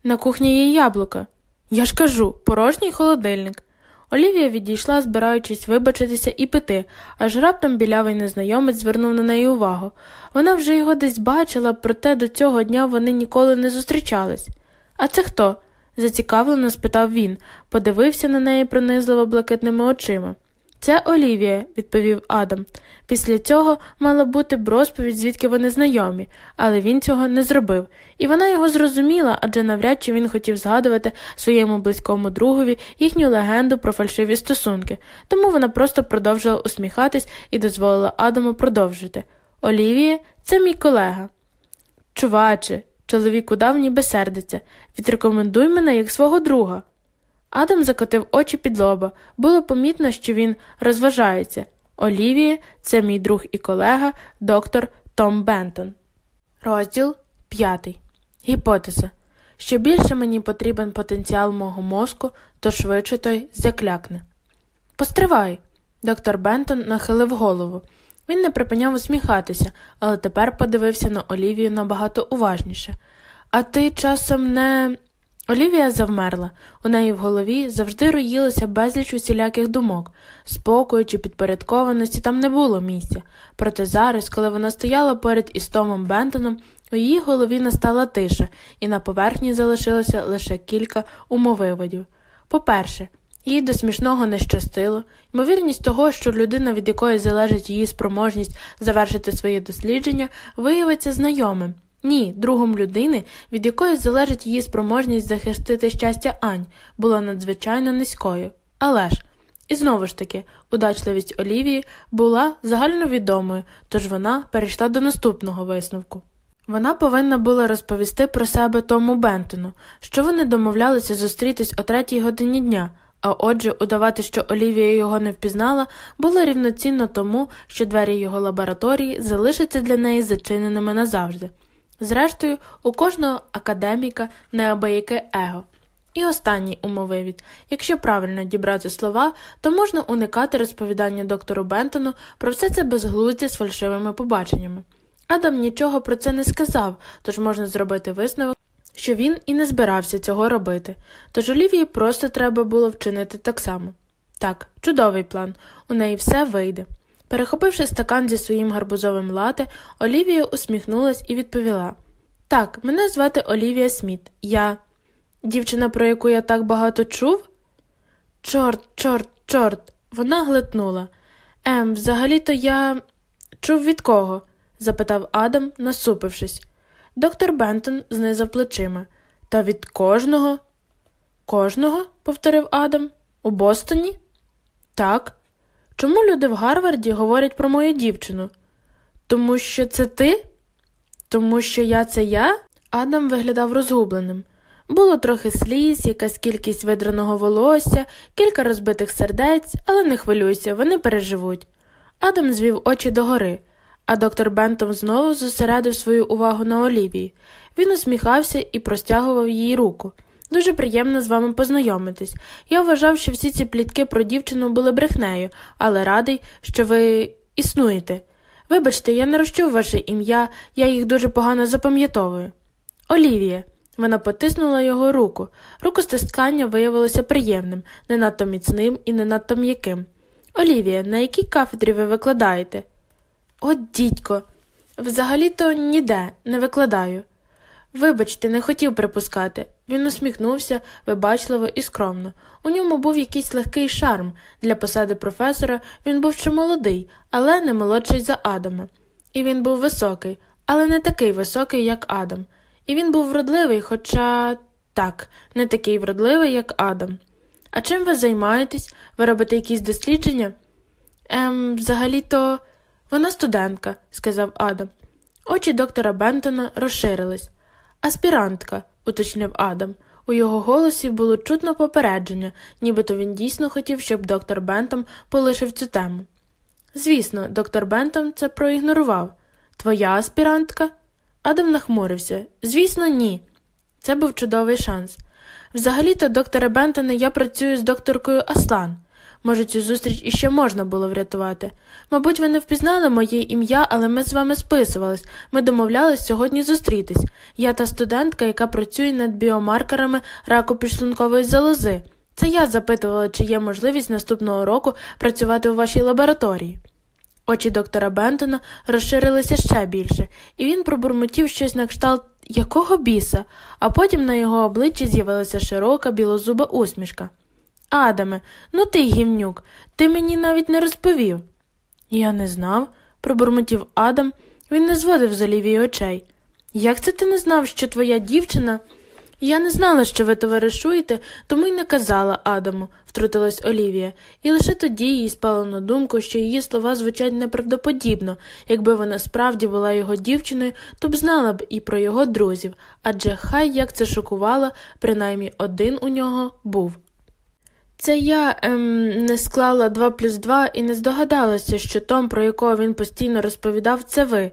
На кухні є яблука. Я ж кажу, порожній холодильник. Олівія відійшла, збираючись вибачитися і пити, аж раптом білявий незнайомець звернув на неї увагу. Вона вже його десь бачила, проте до цього дня вони ніколи не зустрічались. А це хто? Зацікавлено спитав він, подивився на неї пронизливо блакитними очима. Це Олівія, відповів Адам. Після цього мала бути б розповідь, звідки вони знайомі, але він цього не зробив, і вона його зрозуміла, адже навряд чи він хотів згадувати своєму близькому другові їхню легенду про фальшиві стосунки, тому вона просто продовжила усміхатись і дозволила Адаму продовжити. Олівія, це мій колега. Чуваче, чоловік удав ніби сердиться, відрекомендуй мене як свого друга. Адам закотив очі під лоба. Було помітно, що він розважається. Олівія це мій друг і колега, доктор Том Бентон. Розділ п'ятий. Гіпотеза. Що більше мені потрібен потенціал мого мозку, то швидше той заклякне. Постривай. Доктор Бентон нахилив голову. Він не припиняв усміхатися, але тепер подивився на Олівію набагато уважніше. А ти часом не. Олівія завмерла. У неї в голові завжди роїлося безліч усіляких думок, спокою чи підпорядкованості там не було місця. Проте зараз, коли вона стояла поряд із Томом Бентоном, у її голові настала тиша, і на поверхні залишилося лише кілька умовиводів. По-перше, їй до смішного не щастило, ймовірність того, що людина, від якої залежить її спроможність завершити своє дослідження, виявиться знайомим. Ні, другом людини, від якої залежить її спроможність захистити щастя Ань, була надзвичайно низькою. Але ж, і знову ж таки, удачливість Олівії була загальновідомою, тож вона перейшла до наступного висновку. Вона повинна була розповісти про себе Тому Бентону, що вони домовлялися зустрітись о третій годині дня, а отже, удавати, що Олівія його не впізнала, було рівноцінно тому, що двері його лабораторії залишаться для неї зачиненими назавжди. Зрештою, у кожного академіка неабияке его. І останній умовивід якщо правильно дібрати слова, то можна уникати розповідання доктору Бентону про все це безглуздя з фальшивими побаченнями. Адам нічого про це не сказав, тож можна зробити висновок, що він і не збирався цього робити, тож Олівії просто треба було вчинити так само. Так, чудовий план, у неї все вийде. Перехопивши стакан зі своїм гарбузовим лате, Олівія усміхнулась і відповіла Так, мене звати Олівія Сміт. Я. Дівчина, про яку я так багато чув? Чорт, чорт, чорт. Вона глитнула. Ем, взагалі-то я чув від кого? запитав Адам, насупившись. Доктор Бентон знизав плечима. Та від кожного. Кожного? повторив Адам. У Бостоні? Так. Чому люди в Гарварді говорять про мою дівчину? Тому що це ти? Тому що я це я? Адам виглядав розгубленим. Було трохи сліз, якась кількість видраного волосся, кілька розбитих сердець, але не хвилюйся, вони переживуть. Адам звів очі догори, а доктор Бентом знову зосередив свою увагу на Олівії. Він усміхався і простягував їй руку. Дуже приємно з вами познайомитись. Я вважав, що всі ці плітки про дівчину були брехнею, але радий, що ви існуєте. Вибачте, я не розчув ваше ім'я, я їх дуже погано запам'ятовую. Олівія. Вона потиснула його руку. Рукостискання виявилося приємним, не надто міцним і не надто м'яким. Олівія, на якій кафедрі ви викладаєте? От, дідько, взагалі-то ніде не викладаю. Вибачте, не хотів припускати. Він усміхнувся вибачливо і скромно. У ньому був якийсь легкий шарм. Для посади професора він був ще молодий, але не молодший за Адама. І він був високий, але не такий високий, як Адам. І він був вродливий, хоча так, не такий вродливий, як Адам. А чим ви займаєтесь? Ви робите якісь дослідження? Ем, взагалі-то вона студентка, сказав Адам. Очі доктора Бентона розширились. Аспірантка, уточнив Адам. У його голосі було чутно попередження, нібито він дійсно хотів, щоб доктор Бентом полишив цю тему. Звісно, доктор Бентом це проігнорував. Твоя аспірантка? Адам нахмурився. Звісно, ні. Це був чудовий шанс. Взагалі-то, докторе Бентоне, я працюю з докторкою Аслан. Може, цю зустріч іще можна було врятувати. Мабуть, ви не впізнали моє ім'я, але ми з вами списувались. Ми домовлялись сьогодні зустрітись. Я та студентка, яка працює над біомаркерами раку підшлункової залози. Це я запитувала, чи є можливість наступного року працювати у вашій лабораторії. Очі доктора Бентона розширилися ще більше, і він пробурмотів щось на кшталт якого біса, а потім на його обличчі з'явилася широка білозуба усмішка. Адаме, ну ти гівнюк, ти мені навіть не розповів. Я не знав, пробурмотів Адам, він не зводив з Олівії очей. Як це ти не знав, що твоя дівчина? Я не знала, що ви товаришуєте, тому й не казала Адаму, втрутилась Олівія, і лише тоді їй спало на думку, що її слова звучать неправдоподібно. Якби вона справді була його дівчиною, то б знала б і про його друзів, адже хай як це шокувало, принаймні один у нього був. Це я ем, не склала два плюс два і не здогадалася, що Том, про якого він постійно розповідав, це ви.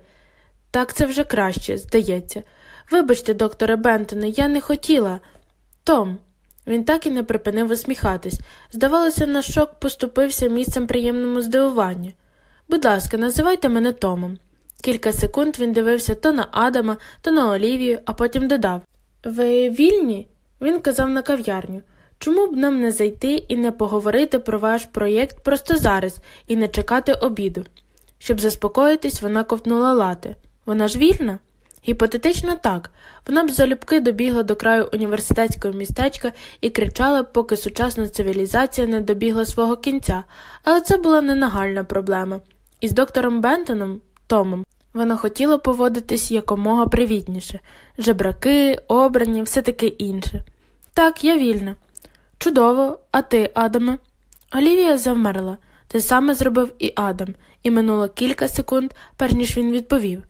Так це вже краще, здається. Вибачте, докторе Бентоне, я не хотіла. Том. Він так і не припинив усміхатись. Здавалося, на шок поступився місцем приємному здивуванню. Будь ласка, називайте мене Томом. Кілька секунд він дивився то на Адама, то на Олівію, а потім додав Ви вільні? Він казав на кав'ярню. Чому б нам не зайти і не поговорити про ваш проєкт просто зараз і не чекати обіду? Щоб заспокоїтись, вона ковтнула лати. Вона ж вільна? Гіпотетично так. Вона б залюбки добігла до краю університетського містечка і кричала, поки сучасна цивілізація не добігла свого кінця, але це була не нагальна проблема. І з доктором Бентоном, Томом, вона хотіла поводитись якомога привітніше жебраки, обрані, все таке інше. Так, я вільна. Чудово, а ти, Адаме? Олівія завмерла. Те саме зробив і Адам, і минуло кілька секунд, перш ніж він відповів.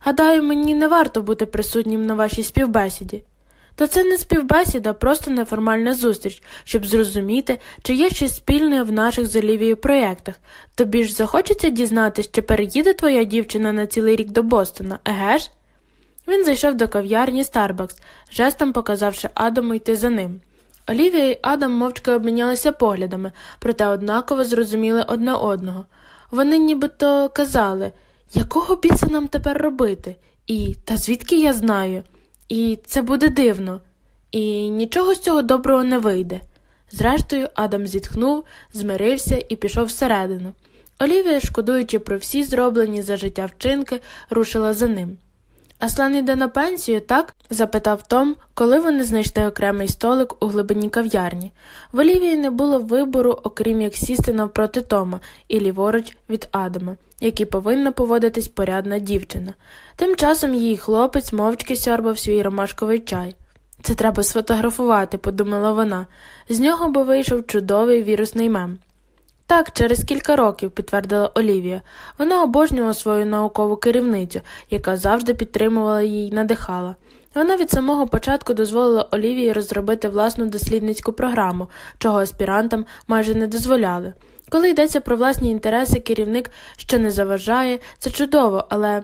Гадаю, мені не варто бути присутнім на вашій співбесіді. Та це не співбесіда, просто неформальна зустріч, щоб зрозуміти, чи є щось спільне в наших з Олівією проєктах. Тобі ж захочеться дізнатися, чи переїде твоя дівчина на цілий рік до Бостона, еге ж? Він зайшов до кав'ярні Старбакс, жестом показавши Адаму йти за ним. Олівія і Адам мовчки обмінялися поглядами, проте однаково зрозуміли одне одного. Вони нібито казали якого біса нам тепер робити? І та звідки я знаю? І це буде дивно, і нічого з цього доброго не вийде. Зрештою, Адам зітхнув, змирився і пішов всередину. Олівія, шкодуючи про всі зроблені за життя вчинки, рушила за ним. Аслан іде на пенсію, так? запитав Том, коли вони знайшли окремий столик у глибині кав'ярні. В Олівії не було вибору, окрім як сісти навпроти Тома і ліворуч від Адама, який повинна поводитись порядна дівчина. Тим часом її хлопець мовчки сьорбав свій ромашковий чай. Це треба сфотографувати, подумала вона. З нього би вийшов чудовий вірусний мем. Так, через кілька років, підтвердила Олівія. Вона обожнювала свою наукову керівницю, яка завжди підтримувала її надихала. Вона від самого початку дозволила Олівії розробити власну дослідницьку програму, чого аспірантам майже не дозволяли. Коли йдеться про власні інтереси, керівник ще не заважає, це чудово, але.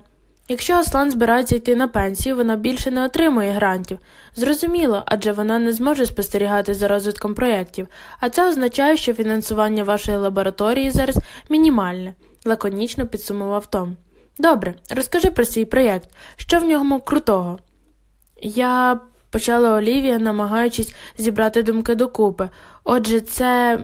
Якщо Аслан збирається йти на пенсію, вона більше не отримує грантів. Зрозуміло, адже вона не зможе спостерігати за розвитком проєктів, а це означає, що фінансування вашої лабораторії зараз мінімальне, лаконічно підсумував Том. Добре, розкажи про свій проєкт, що в ньому крутого? Я почала Олівія, намагаючись зібрати думки докупи. Отже, це.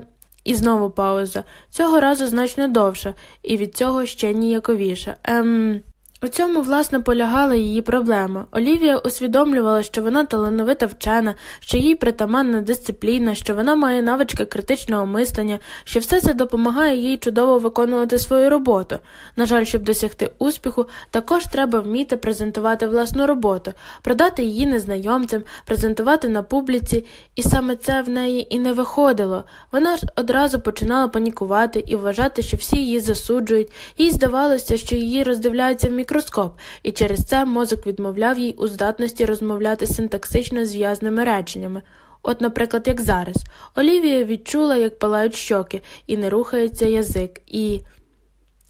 І знову пауза. Цього разу значно довша, і від цього ще ніяковіша. Ем. У цьому, власне, полягала її проблема. Олівія усвідомлювала, що вона талановита вчена, що їй притаманна дисципліна, що вона має навички критичного мислення, що все це допомагає їй чудово виконувати свою роботу. На жаль, щоб досягти успіху, також треба вміти презентувати власну роботу, продати її незнайомцям, презентувати на публіці, і саме це в неї і не виходило. Вона ж одразу починала панікувати і вважати, що всі її засуджують, їй здавалося, що її роздивляються в мікрофон мікроскоп, і через це мозок відмовляв їй у здатності розмовляти синтаксично зв'язними реченнями. От, наприклад, як зараз, Олівія відчула, як палають щоки, і не рухається язик, і.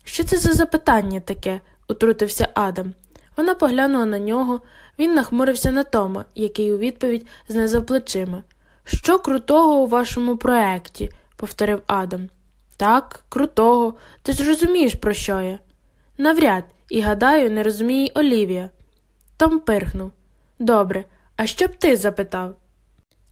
Що це за запитання таке? утрутився Адам. Вона поглянула на нього, він нахмурився на Тома, який у відповідь знизав плечима. Що крутого у вашому проекті? повторив Адам. Так, крутого. Ти ж розумієш, про що я? Навряд, і, гадаю, не розуміє Олівія. Том пирхнув. Добре, а що б ти запитав?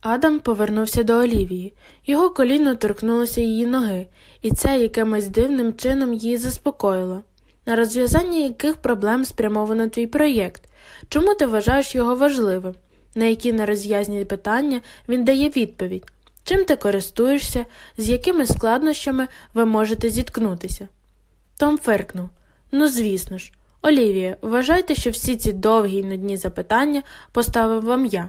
Адам повернувся до Олівії. Його коліно торкнулося її ноги, і це якимось дивним чином її заспокоїло. На розв'язання яких проблем спрямовано твій проєкт? Чому ти вважаєш його важливим? На які нероз'язні питання він дає відповідь? Чим ти користуєшся, з якими складнощами ви можете зіткнутися? Том фиркнув. Ну, звісно ж, Олівія, вважайте, що всі ці довгі й нудні запитання поставив вам я.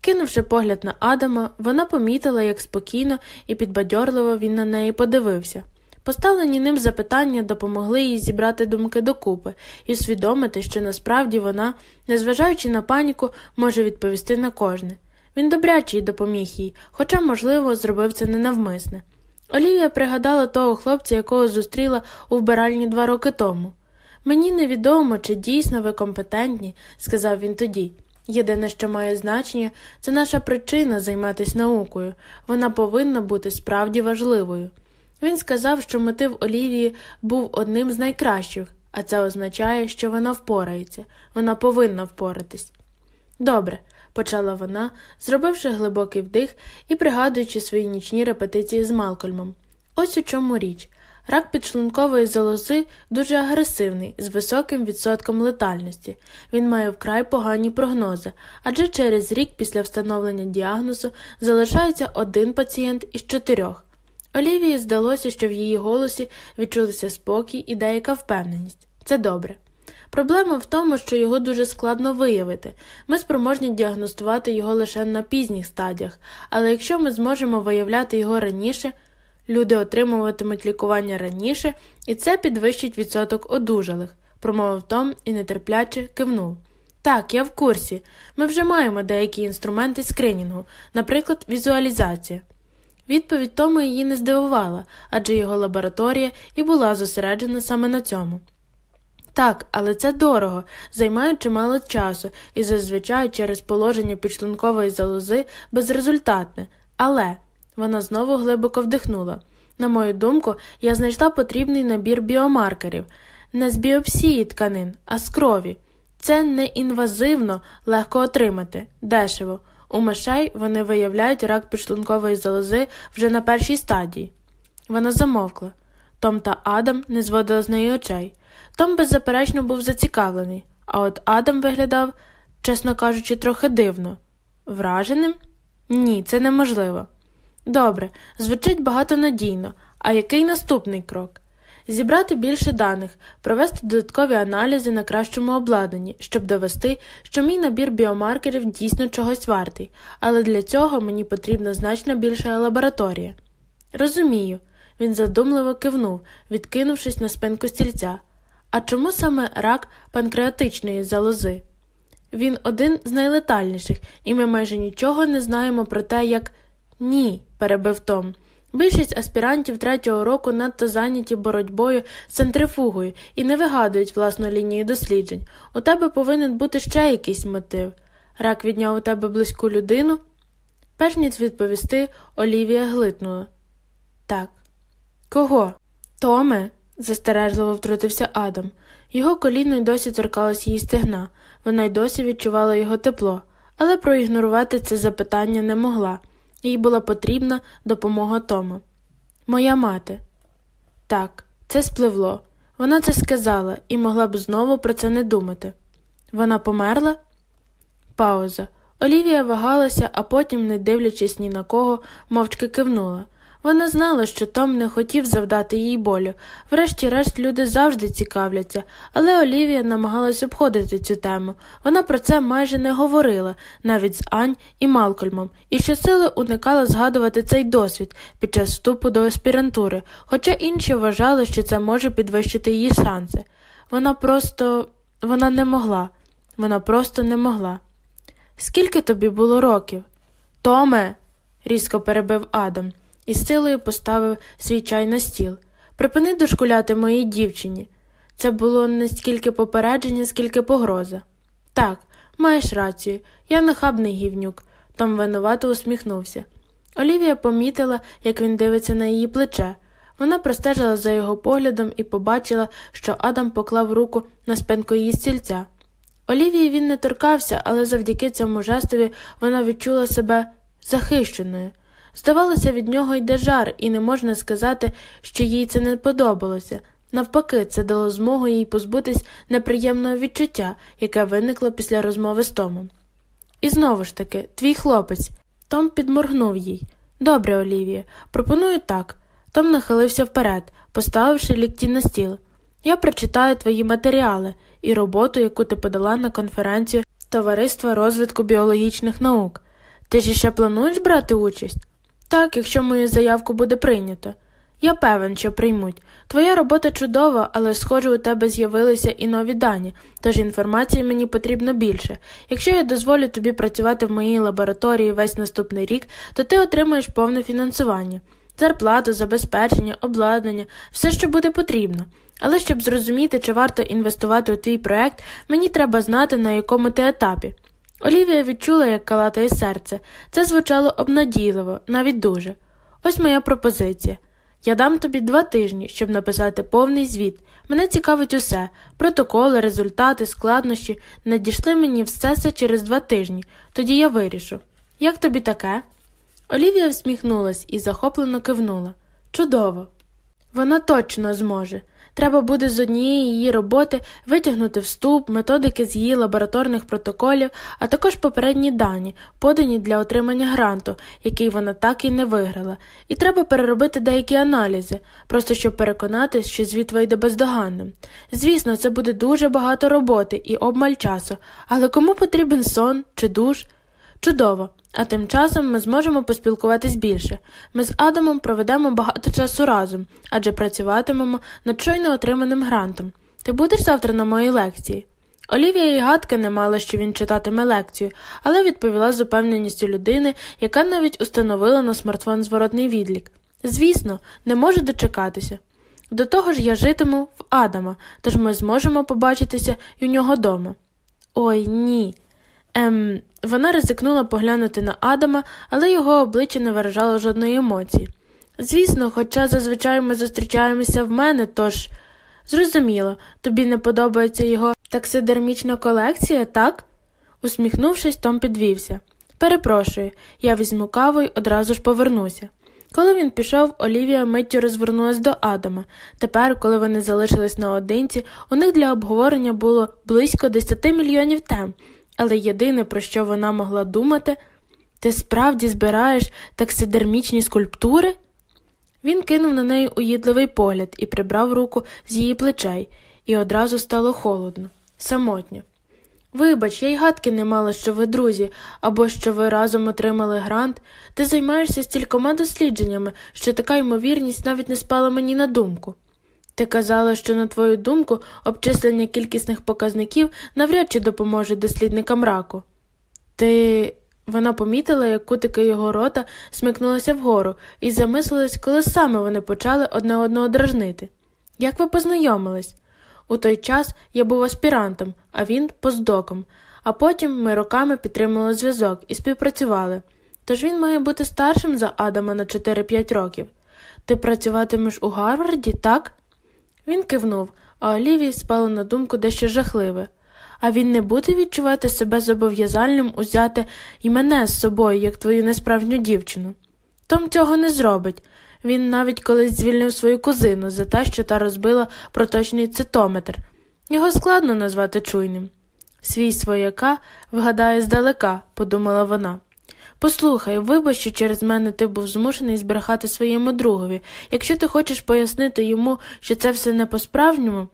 Кинувши погляд на Адама, вона помітила, як спокійно і підбадьорливо він на неї подивився. Поставлені ним запитання допомогли їй зібрати думки докупи і усвідомити, що насправді вона, незважаючи на паніку, може відповісти на кожне. Він добряче й допоміг їй, хоча, можливо, зробив це ненавмисне. Олівія пригадала того хлопця, якого зустріла у вбиральні два роки тому. Мені невідомо, чи дійсно ви компетентні, сказав він тоді. Єдине, що має значення, це наша причина займатися наукою. Вона повинна бути справді важливою. Він сказав, що мотив Олівії був одним з найкращих, а це означає, що вона впорається, вона повинна впоратись. Добре, почала вона, зробивши глибокий вдих і пригадуючи свої нічні репетиції з Малкольмом. Ось у чому річ. Рак підшлункової залози дуже агресивний, з високим відсотком летальності. Він має вкрай погані прогнози, адже через рік після встановлення діагнозу залишається один пацієнт із чотирьох. Олівії здалося, що в її голосі відчулися спокій і деяка впевненість. Це добре. Проблема в тому, що його дуже складно виявити. Ми спроможні діагностувати його лише на пізніх стадіях, але якщо ми зможемо виявляти його раніше, люди отримуватимуть лікування раніше, і це підвищить відсоток одужалих, промовив Том і нетерпляче кивнув. Так, я в курсі. Ми вже маємо деякі інструменти скринінгу, наприклад, візуалізація. Відповідь Тому її не здивувала, адже його лабораторія і була зосереджена саме на цьому. Так, але це дорого, займає чимало часу і зазвичай через положення підшлункової залози безрезультатне. Але вона знову глибоко вдихнула. На мою думку, я знайшла потрібний набір біомаркерів не з біопсії тканин, а з крові. Це не інвазивно, легко отримати, дешево. У мишей вони виявляють рак підшлункової залози вже на першій стадії. Вона замовкла. Том та Адам не зводили з неї очей. Том беззаперечно був зацікавлений. А от Адам виглядав, чесно кажучи, трохи дивно. Враженим? Ні, це неможливо. Добре, звучить багатонадійно. А який наступний крок? Зібрати більше даних, провести додаткові аналізи на кращому обладнанні, щоб довести, що мій набір біомаркерів дійсно чогось вартий, але для цього мені потрібна значно більша лабораторія. Розумію, він задумливо кивнув, відкинувшись на спинку стільця. А чому саме рак панкреатичної залози? Він один з найлетальніших, і ми майже нічого не знаємо про те, як ні, перебив Том. Більшість аспірантів третього року надто зайняті боротьбою з центрифугою і не вигадують власну лінію досліджень. У тебе повинен бути ще якийсь мотив. Рак відняв у тебе близьку людину. Перш ніж відповісти, Олівія глитнула. Так. Кого? Томе, застережливо втрутився Адам. Його коліно й досі торкалось її стегна, вона й досі відчувала його тепло, але проігнорувати це запитання не могла. Їй була потрібна допомога Тома. Моя мати. Так, це спливло. Вона це сказала і могла б знову про це не думати. Вона померла? Пауза. Олівія вагалася, а потім, не дивлячись ні на кого, мовчки кивнула. Вона знала, що Том не хотів завдати їй болю. Врешті-решт люди завжди цікавляться, але Олівія намагалась обходити цю тему. Вона про це майже не говорила, навіть з Ань і Малкольмом, і щосили уникала згадувати цей досвід під час вступу до аспірантури, хоча інші вважали, що це може підвищити її шанси. Вона просто вона не могла, вона просто не могла. Скільки тобі було років? Томе, різко перебив Адам і з силою поставив свій чай на стіл. Припини дошкуляти моїй дівчині. Це було не стільки попередження, скільки погроза. Так, маєш рацію, я нахабний гівнюк, Том винувато усміхнувся. Олівія помітила, як він дивиться на її плече. Вона простежила за його поглядом і побачила, що Адам поклав руку на спинку її стільця. Олівії він не торкався, але завдяки цьому жестові вона відчула себе захищеною. Здавалося, від нього йде жар, і не можна сказати, що їй це не подобалося. Навпаки, це дало змогу їй позбутись неприємного відчуття, яке виникло після розмови з Томом. І знову ж таки, твій хлопець. Том підморгнув їй. Добре, Олівія, пропоную так. Том нахилився вперед, поставивши лікті на стіл. Я прочитаю твої матеріали і роботу, яку ти подала на конференцію Товариства розвитку біологічних наук. Ти ж ще плануєш брати участь? Так, якщо мою заявку буде прийнято. Я певен, що приймуть. Твоя робота чудова, але, схоже, у тебе з'явилися і нові дані, тож інформації мені потрібно більше. Якщо я дозволю тобі працювати в моїй лабораторії весь наступний рік, то ти отримаєш повне фінансування, зарплату, забезпечення, обладнання, все, що буде потрібно. Але щоб зрозуміти, чи варто інвестувати у твій проект, мені треба знати, на якому ти етапі. Олівія відчула, як калатає серце. Це звучало обнадійливо, навіть дуже. Ось моя пропозиція. Я дам тобі два тижні, щоб написати повний звіт. Мене цікавить усе протоколи, результати, складнощі. Надійшли мені все це через два тижні, тоді я вирішу. Як тобі таке? Олівія всміхнулась і захоплено кивнула. Чудово. Вона точно зможе. Треба буде з однієї її роботи витягнути вступ, методики з її лабораторних протоколів, а також попередні дані, подані для отримання гранту, який вона так і не виграла, і треба переробити деякі аналізи, просто щоб переконатись, що звіт вийде бездоганним. Звісно, це буде дуже багато роботи і обмаль часу, але кому потрібен сон чи душ? Чудово. А тим часом ми зможемо поспілкуватись більше. Ми з Адамом проведемо багато часу разом, адже працюватимемо над щойно отриманим грантом. Ти будеш завтра на моїй лекції? Олівія і гадки не мала, що він читатиме лекцію, але відповіла з упевненістю людини, яка навіть установила на смартфон зворотний відлік. Звісно, не можу дочекатися. До того ж я житиму в Адама, тож ми зможемо побачитися й у нього дома. Ой ні. Ем, вона ризикнула поглянути на Адама, але його обличчя не виражало жодної емоції. Звісно, хоча зазвичай ми зустрічаємося в мене, тож зрозуміло, тобі не подобається його таксидермічна колекція, так? усміхнувшись, Том підвівся. Перепрошую, я візьму каву й одразу ж повернуся. Коли він пішов, Олівія миттю розвернулась до Адама. Тепер, коли вони залишились наодинці, у них для обговорення було близько 10 мільйонів тем, але єдине, про що вона могла думати, ти справді збираєш таксидермічні скульптури? Він кинув на неї уїдливий погляд і прибрав руку з її плечей, і одразу стало холодно, самотньо. Вибач, я й гадки не мала, що ви друзі, або що ви разом отримали грант. Ти займаєшся стількома дослідженнями, що така ймовірність навіть не спала мені на думку. Ти казала, що, на твою думку, обчислення кількісних показників навряд чи допоможе дослідникам раку. Ти. Вона помітила, як кутики його рота смикнулися вгору, і замислилась, коли саме вони почали одне одного дражнити. Як ви познайомились? У той час я був аспірантом, а він постдоком, а потім ми роками підтримували зв'язок і співпрацювали. Тож він має бути старшим за Адама на 4-5 років. Ти працюватимеш у Гарварді, так? Він кивнув, а Олівії спало на думку дещо жахливе. А він не буде відчувати себе зобов'язальним узяти і мене з собою, як твою несправжню дівчину. Том цього не зробить. Він навіть колись звільнив свою кузину за те, що та розбила проточний цитометр. Його складно назвати чуйним. Свій свояка вгадає здалека, подумала вона. Послухай, вибач, що через мене ти був змушений збрехати своєму другові. Якщо ти хочеш пояснити йому, що це все не по-справжньому.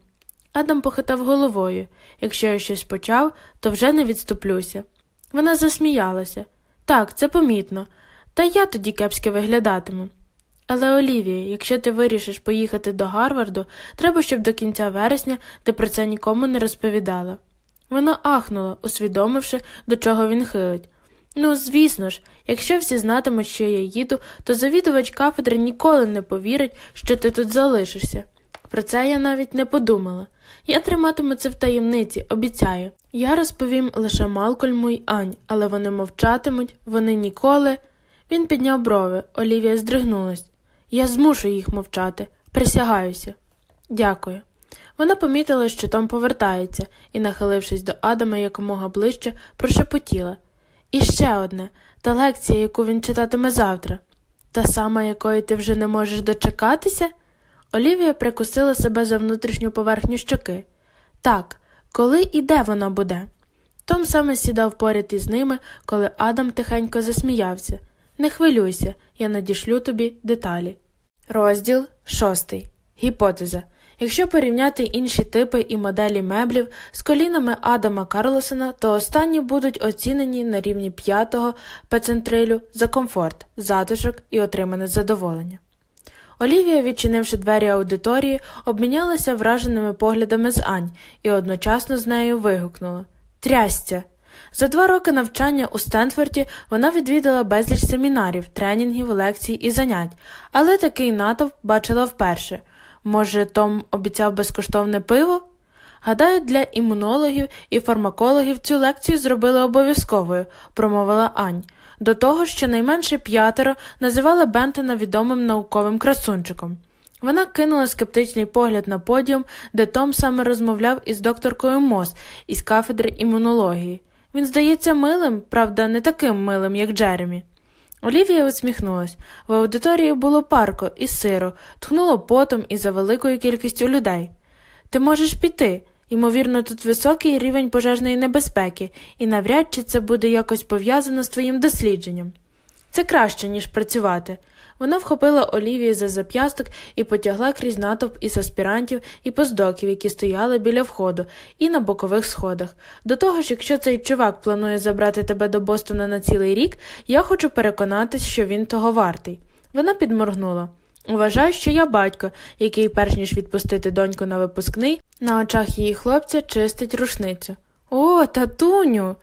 Адам похитав головою. Якщо я щось почав, то вже не відступлюся. Вона засміялася. Так, це помітно. Та я тоді кепськи виглядатиму. Але, Олівія, якщо ти вирішиш поїхати до Гарварду, треба, щоб до кінця вересня ти про це нікому не розповідала. Вона ахнула, усвідомивши, до чого він хилить. Ну, звісно ж, якщо всі знатимуть, що я їду, то завідувач кафедри ніколи не повірить, що ти тут залишишся. Про це я навіть не подумала. Я триматиму це в таємниці, обіцяю. Я розповім лише Малкольму й Ань, але вони мовчатимуть, вони ніколи. Він підняв брови, Олівія здригнулась. Я змушу їх мовчати, присягаюся. Дякую. Вона помітила, що Том повертається, і, нахилившись до Адама якомога ближче, прошепотіла. І ще одне та лекція, яку він читатиме завтра, та сама, якої ти вже не можеш дочекатися? Олівія прикусила себе за внутрішню поверхню щоки. Так, коли і де вона буде? Том саме сідав поряд із ними, коли Адам тихенько засміявся. Не хвилюйся, я надішлю тобі деталі. Розділ шостий. Гіпотеза. Якщо порівняти інші типи і моделі меблів з колінами Адама Карлосона, то останні будуть оцінені на рівні п'ятого пецентрилю за комфорт, затишок і отримане задоволення. Олівія, відчинивши двері аудиторії, обмінялася враженими поглядами з Ань і одночасно з нею вигукнула Трястя! За два роки навчання у Стенфорді вона відвідала безліч семінарів, тренінгів, лекцій і занять, але такий натовп бачила вперше. Може, Том обіцяв безкоштовне пиво? Гадаю, для імунологів і фармакологів цю лекцію зробили обов'язковою, промовила Ань. До того, що найменше п'ятеро називали Бентона відомим науковим красунчиком. Вона кинула скептичний погляд на подіум, де Том саме розмовляв із докторкою Мос із кафедри імунології. Він здається милим, правда, не таким милим, як Джеремі. Олівія усміхнулась. В аудиторії було парко і сиро, тхнуло потом і за великою кількістю людей. Ти можеш піти. Ймовірно, тут високий рівень пожежної небезпеки, і навряд чи це буде якось пов'язано з твоїм дослідженням. Це краще, ніж працювати. Вона вхопила Олівію за зап'ясток і потягла крізь натовп із аспірантів і поздоків, які стояли біля входу, і на бокових сходах. До того ж, якщо цей чувак планує забрати тебе до Бостона на цілий рік, я хочу переконатись, що він того вартий. Вона підморгнула. Вважаю, що я батько, який, перш ніж відпустити доньку на випускний, на очах її хлопця чистить рушницю. О, татуню.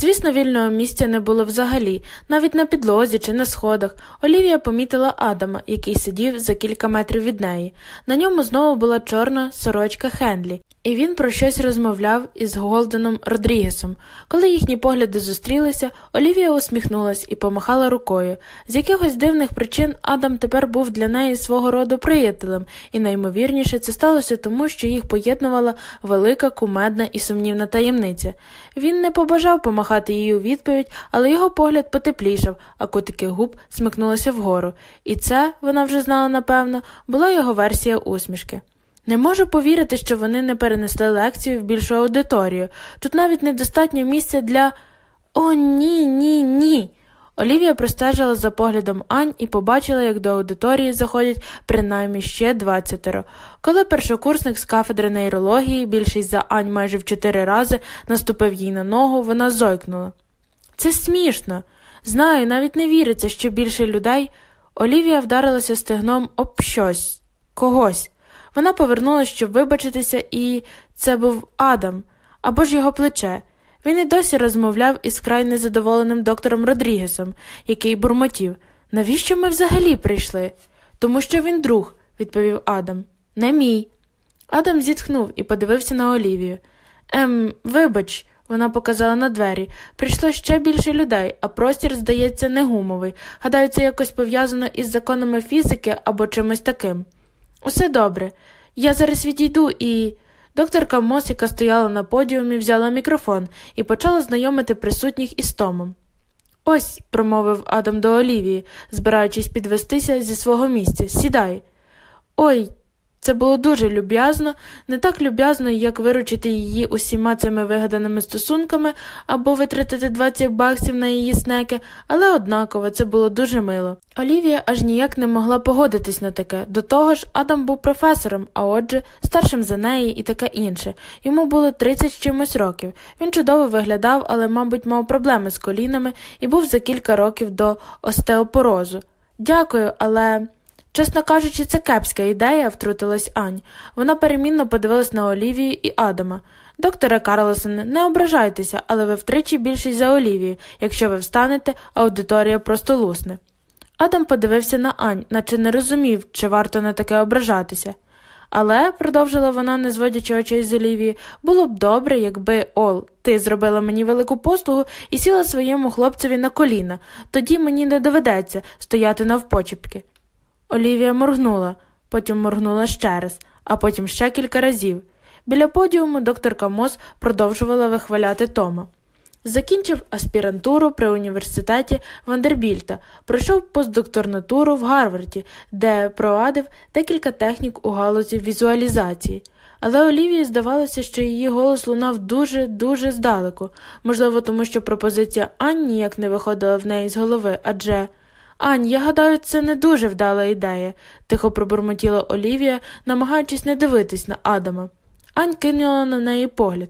Звісно, вільного місця не було взагалі, навіть на підлозі чи на сходах. Олівія помітила Адама, який сидів за кілька метрів від неї. На ньому знову була чорна сорочка Хенлі, і він про щось розмовляв із Голденом Родрігесом. Коли їхні погляди зустрілися, Олівія усміхнулась і помахала рукою. З якихось дивних причин Адам тепер був для неї свого роду приятелем, і наймовірніше це сталося тому, що їх поєднувала велика, кумедна і сумнівна таємниця. Він не побажав помахати їй у відповідь, але його погляд потеплішав, а кутики губ смикнулися вгору. І це, вона вже знала напевно, була його версія усмішки. Не можу повірити, що вони не перенесли лекцію в більшу аудиторію. Тут навіть недостатньо місця для. О, ні, ні, ні. Олівія простежила за поглядом Ань і побачила, як до аудиторії заходять принаймні ще двадцятеро. Коли першокурсник з кафедри нейрології, більшість за Ань майже в чотири рази, наступив їй на ногу, вона зойкнула. Це смішно. Знаю, навіть не віриться, що більше людей. Олівія вдарилася стегном об щось, когось. Вона повернулася, щоб вибачитися, і це був Адам або ж його плече. Він і досі розмовляв із край незадоволеним доктором Родрігесом, який бурмотів. Навіщо ми взагалі прийшли? Тому що він друг, відповів Адам. Не мій. Адам зітхнув і подивився на Олівію. Ем, вибач, вона показала на двері. Прийшло ще більше людей, а простір, здається, не гумовий. Гадаю, це якось пов'язано із законами фізики або чимось таким. Усе добре. Я зараз відійду і. Докторка Мос, яка стояла на подіумі, взяла мікрофон і почала знайомити присутніх із Томом. Ось, промовив Адам до Олівії, збираючись підвестися зі свого місця. Сідай. Ой, це було дуже люб'язно, не так люб'язно, як виручити її усіма цими вигаданими стосунками або витратити 20 баксів на її снеки, але однаково це було дуже мило. Олівія аж ніяк не могла погодитись на таке. До того ж, Адам був професором, а отже, старшим за неї і таке інше. Йому було 30 чимось років. Він чудово виглядав, але, мабуть, мав проблеми з колінами і був за кілька років до остеопорозу. Дякую, але. Чесно кажучи, це кепська ідея, втрутилась Ань. Вона перемінно подивилась на Олівію і Адама. Докторе Карлосоне, не ображайтеся, але ви втричі більшість за Олівію. Якщо ви встанете, аудиторія просто лусне. Адам подивився на Ань, наче не розумів, чи варто на таке ображатися. Але, продовжила вона, не зводячи очей з Олівії, було б добре, якби Ол, ти зробила мені велику послугу і сіла своєму хлопцеві на коліна, тоді мені не доведеться стояти навпочепки. Олівія моргнула, потім моргнула ще раз, а потім ще кілька разів. Біля подіуму докторка Мос продовжувала вихваляти Тома. Закінчив аспірантуру при університеті Вандербільта, пройшов постдокторнатуру в Гарварді, де провадив декілька технік у галузі візуалізації. Але Олівії здавалося, що її голос лунав дуже, дуже здалеку, можливо, тому що пропозиція Ань ніяк не виходила в неї з голови, адже. Ань, я гадаю, це не дуже вдала ідея, тихо пробурмотіла Олівія, намагаючись не дивитись на Адама. Ань кинула на неї погляд.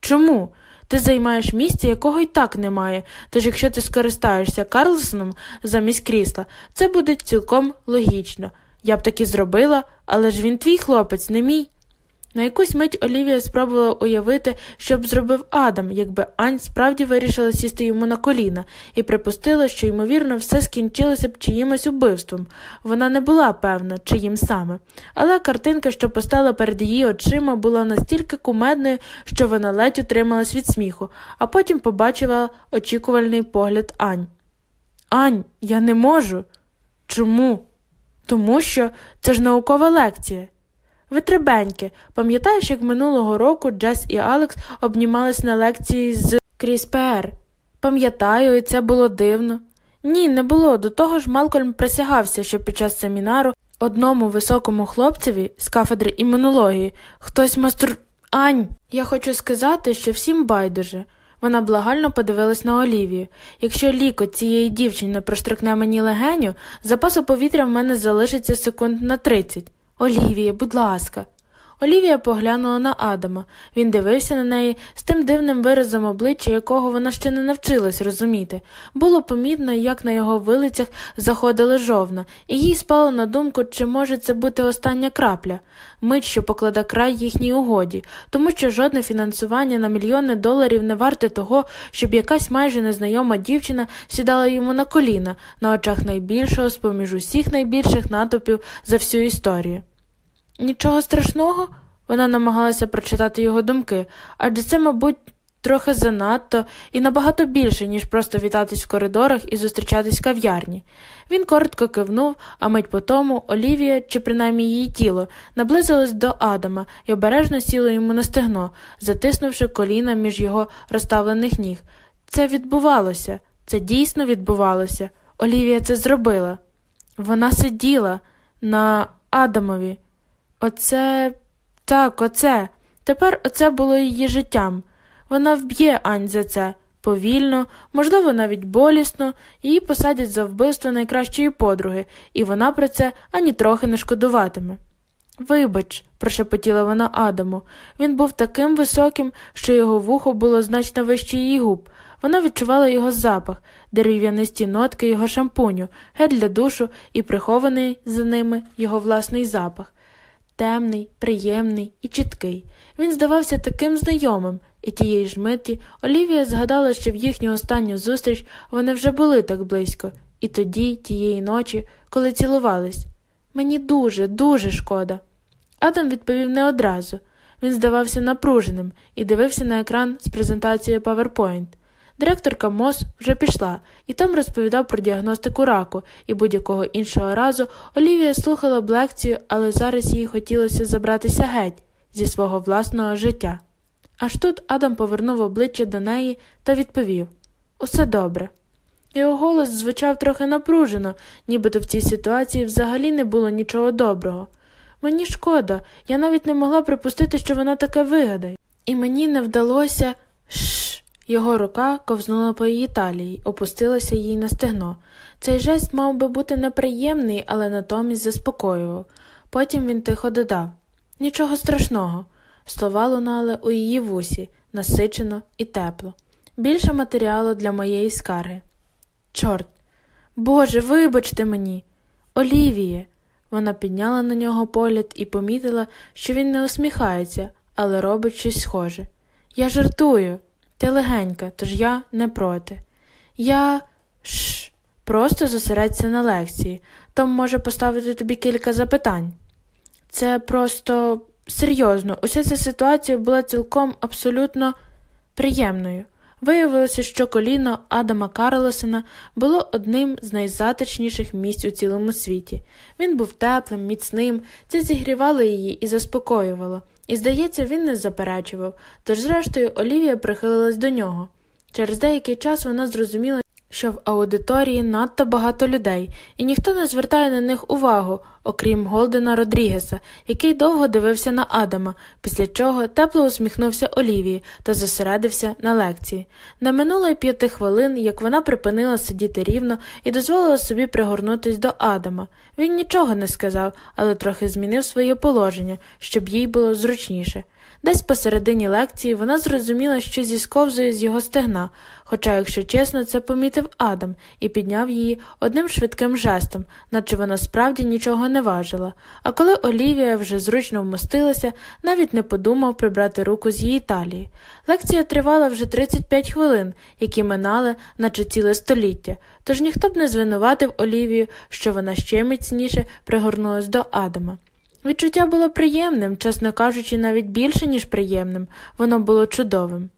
Чому? Ти займаєш місце, якого й так немає, тож якщо ти скористаєшся Карлсоном замість крісла, це буде цілком логічно. Я б таки зробила, але ж він твій хлопець, не мій. На якусь мить Олівія спробувала уявити, що б зробив Адам, якби Ань справді вирішила сісти йому на коліна, і припустила, що, ймовірно, все скінчилося б чиїмось убивством. Вона не була певна, чиїм саме. Але картинка, що постала перед її очима, була настільки кумедною, що вона ледь утрималась від сміху, а потім побачила очікувальний погляд Ань. Ань, я не можу. Чому? Тому що це ж наукова лекція. Витребеньки, пам'ятаєш, як минулого року Джес і Алекс обнімались на лекції з Кріс ПР? Пам'ятаю, і це було дивно. Ні, не було. До того ж Малкольм присягався, що під час семінару одному високому хлопцеві з кафедри імунології хтось мастур. Ань, я хочу сказати, що всім байдуже. Вона благально подивилась на Олівію. Якщо ліко цієї дівчини проштрикне мені легеню, запасу повітря в мене залишиться секунд на тридцять. Олівія, будь ласка. Олівія поглянула на Адама. Він дивився на неї з тим дивним виразом обличчя, якого вона ще не навчилась розуміти. Було помітно, як на його вилицях заходили жовна, і їй спало на думку, чи може це бути остання крапля, мить, що покладе край їхній угоді, тому що жодне фінансування на мільйони доларів не варте того, щоб якась майже незнайома дівчина сідала йому на коліна на очах найбільшого з поміж усіх найбільших натовпів за всю історію. Нічого страшного? Вона намагалася прочитати його думки, адже це, мабуть, трохи занадто і набагато більше, ніж просто вітатись в коридорах і зустрічатись в кав'ярні. Він коротко кивнув, а мить по тому Олівія, чи принаймні її тіло, наблизилась до Адама і обережно сіла йому на стегно, затиснувши коліна між його розставлених ніг. Це відбувалося, це дійсно відбувалося. Олівія це зробила. Вона сиділа на Адамові. Оце так, оце. Тепер оце було її життям. Вона вб'є Ань за це повільно, можливо, навіть болісно, її посадять за вбивство найкращої подруги, і вона про це ані трохи не шкодуватиме. Вибач, прошепотіла вона Адаму. Він був таким високим, що його вухо було значно вище її губ. Вона відчувала його запах, дерев'янисті нотки його шампуню, гель для душу і прихований за ними його власний запах. Темний, приємний і чіткий. Він здавався таким знайомим, і тієї ж миті Олівія згадала, що в їхню останню зустріч вони вже були так близько, і тоді, тієї ночі, коли цілувались. Мені дуже, дуже шкода. Адам відповів не одразу. Він здавався напруженим і дивився на екран з презентацією PowerPoint. Директорка МОЗ вже пішла і там розповідав про діагностику раку, і будь-якого іншого разу Олівія слухала б лекцію, але зараз їй хотілося забратися геть зі свого власного життя. Аж тут Адам повернув обличчя до неї та відповів Усе добре. Його голос звучав трохи напружено, нібито в цій ситуації взагалі не було нічого доброго. Мені шкода, я навіть не могла припустити, що вона таке вигадає, і мені не вдалося. Шш. Його рука ковзнула по її талії, опустилася їй на стегно. Цей жест мав би бути неприємний, але натомість заспокоював. Потім він тихо додав Нічого страшного. Слова лунали у її вусі, насичено і тепло. Більше матеріалу для моєї скарги. Чорт, Боже, вибачте мені. Олівіє. Вона підняла на нього погляд і помітила, що він не усміхається, але робить щось схоже. Я жартую, ти легенька, тож я не проти. Я. Шш, просто зосередься на лекції. Том може поставити тобі кілька запитань. Це просто серйозно, уся ця ситуація була цілком абсолютно приємною. Виявилося, що коліно Адама Карлосена було одним з найзатишніших місць у цілому світі. Він був теплим, міцним, це зігрівало її і заспокоювало, і, здається, він не заперечував, тож, зрештою, Олівія прихилилась до нього. Через деякий час вона зрозуміла, що в аудиторії надто багато людей, і ніхто не звертає на них увагу, окрім Голдена Родрігеса, який довго дивився на Адама, після чого тепло усміхнувся Олівії та зосередився на лекції. Не минуло й п'яти хвилин, як вона припинила сидіти рівно і дозволила собі пригорнутись до Адама. Він нічого не сказав, але трохи змінив своє положення, щоб їй було зручніше. Десь посередині лекції вона зрозуміла, що зісковзує з його стегна, хоча, якщо чесно, це помітив Адам і підняв її одним швидким жестом, наче вона справді нічого не важила. А коли Олівія вже зручно вмостилася, навіть не подумав прибрати руку з її талії. Лекція тривала вже 35 хвилин, які минали, наче ціле століття, тож ніхто б не звинуватив Олівію, що вона ще міцніше пригорнулась до Адама. Відчуття було приємним, чесно кажучи, навіть більше, ніж приємним, воно було чудовим.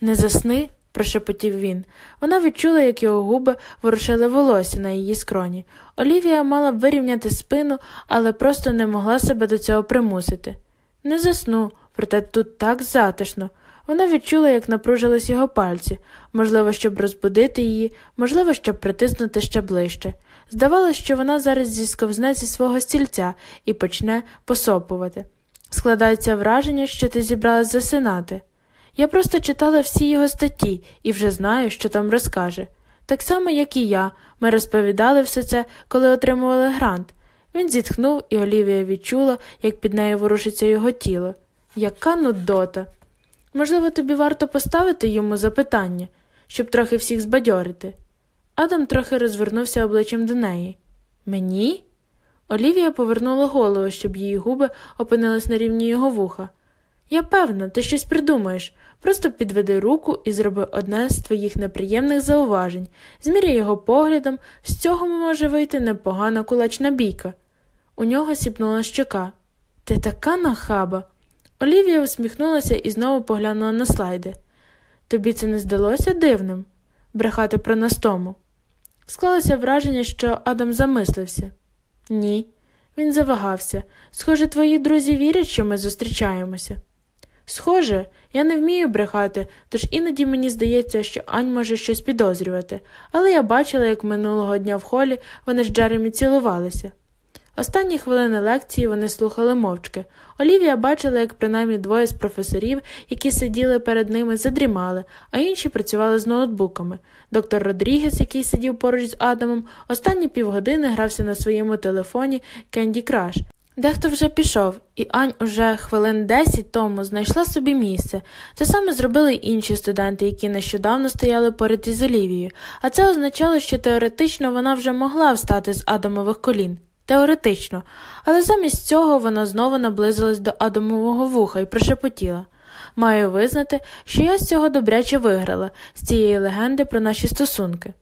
Не засни, прошепотів він. Вона відчула, як його губи ворушили волосся на її скроні. Олівія мала б вирівняти спину, але просто не могла себе до цього примусити. Не засну, проте тут так затишно. Вона відчула, як напружились його пальці, можливо, щоб розбудити її, можливо, щоб притиснути ще ближче. Здавалося, що вона зараз зісковзне зі свого стільця і почне посопувати. Складається враження, що ти зібралась засинати. Я просто читала всі його статті і вже знаю, що там розкаже. Так само, як і я, ми розповідали все це, коли отримували грант. Він зітхнув, і Олівія відчула, як під нею ворушиться його тіло. Яка нудота. Можливо, тобі варто поставити йому запитання, щоб трохи всіх збадьорити. Адам трохи розвернувся обличчям до неї. Мені? Олівія повернула голову, щоб її губи опинились на рівні його вуха. Я певна, ти щось придумаєш. Просто підведи руку і зроби одне з твоїх неприємних зауважень, зміряй його поглядом, з цього може вийти непогана кулачна бійка. У нього сіпнула щока. Ти така нахаба. Олівія усміхнулася і знову поглянула на слайди. Тобі це не здалося дивним? Брехати про настому. Склалося враження, що Адам замислився. Ні. Він завагався. Схоже, твої друзі вірять, що ми зустрічаємося. Схоже, я не вмію брехати, тож іноді мені здається, що Ань може щось підозрювати, але я бачила, як минулого дня в холі вони з Джеремі цілувалися. Останні хвилини лекції вони слухали мовчки. Олівія бачила, як принаймні двоє з професорів, які сиділи перед ними, задрімали, а інші працювали з ноутбуками. Доктор Родрігес, який сидів поруч з Адамом, останні півгодини грався на своєму телефоні Candy Crush. Дехто вже пішов, і Ань уже хвилин десять тому знайшла собі місце. Те саме зробили й інші студенти, які нещодавно стояли поряд із Олівією, а це означало, що теоретично вона вже могла встати з Адамових колін. Теоретично, але замість цього вона знову наблизилась до Адамового вуха і прошепотіла. Маю визнати, що я з цього добряче виграла, з цієї легенди про наші стосунки.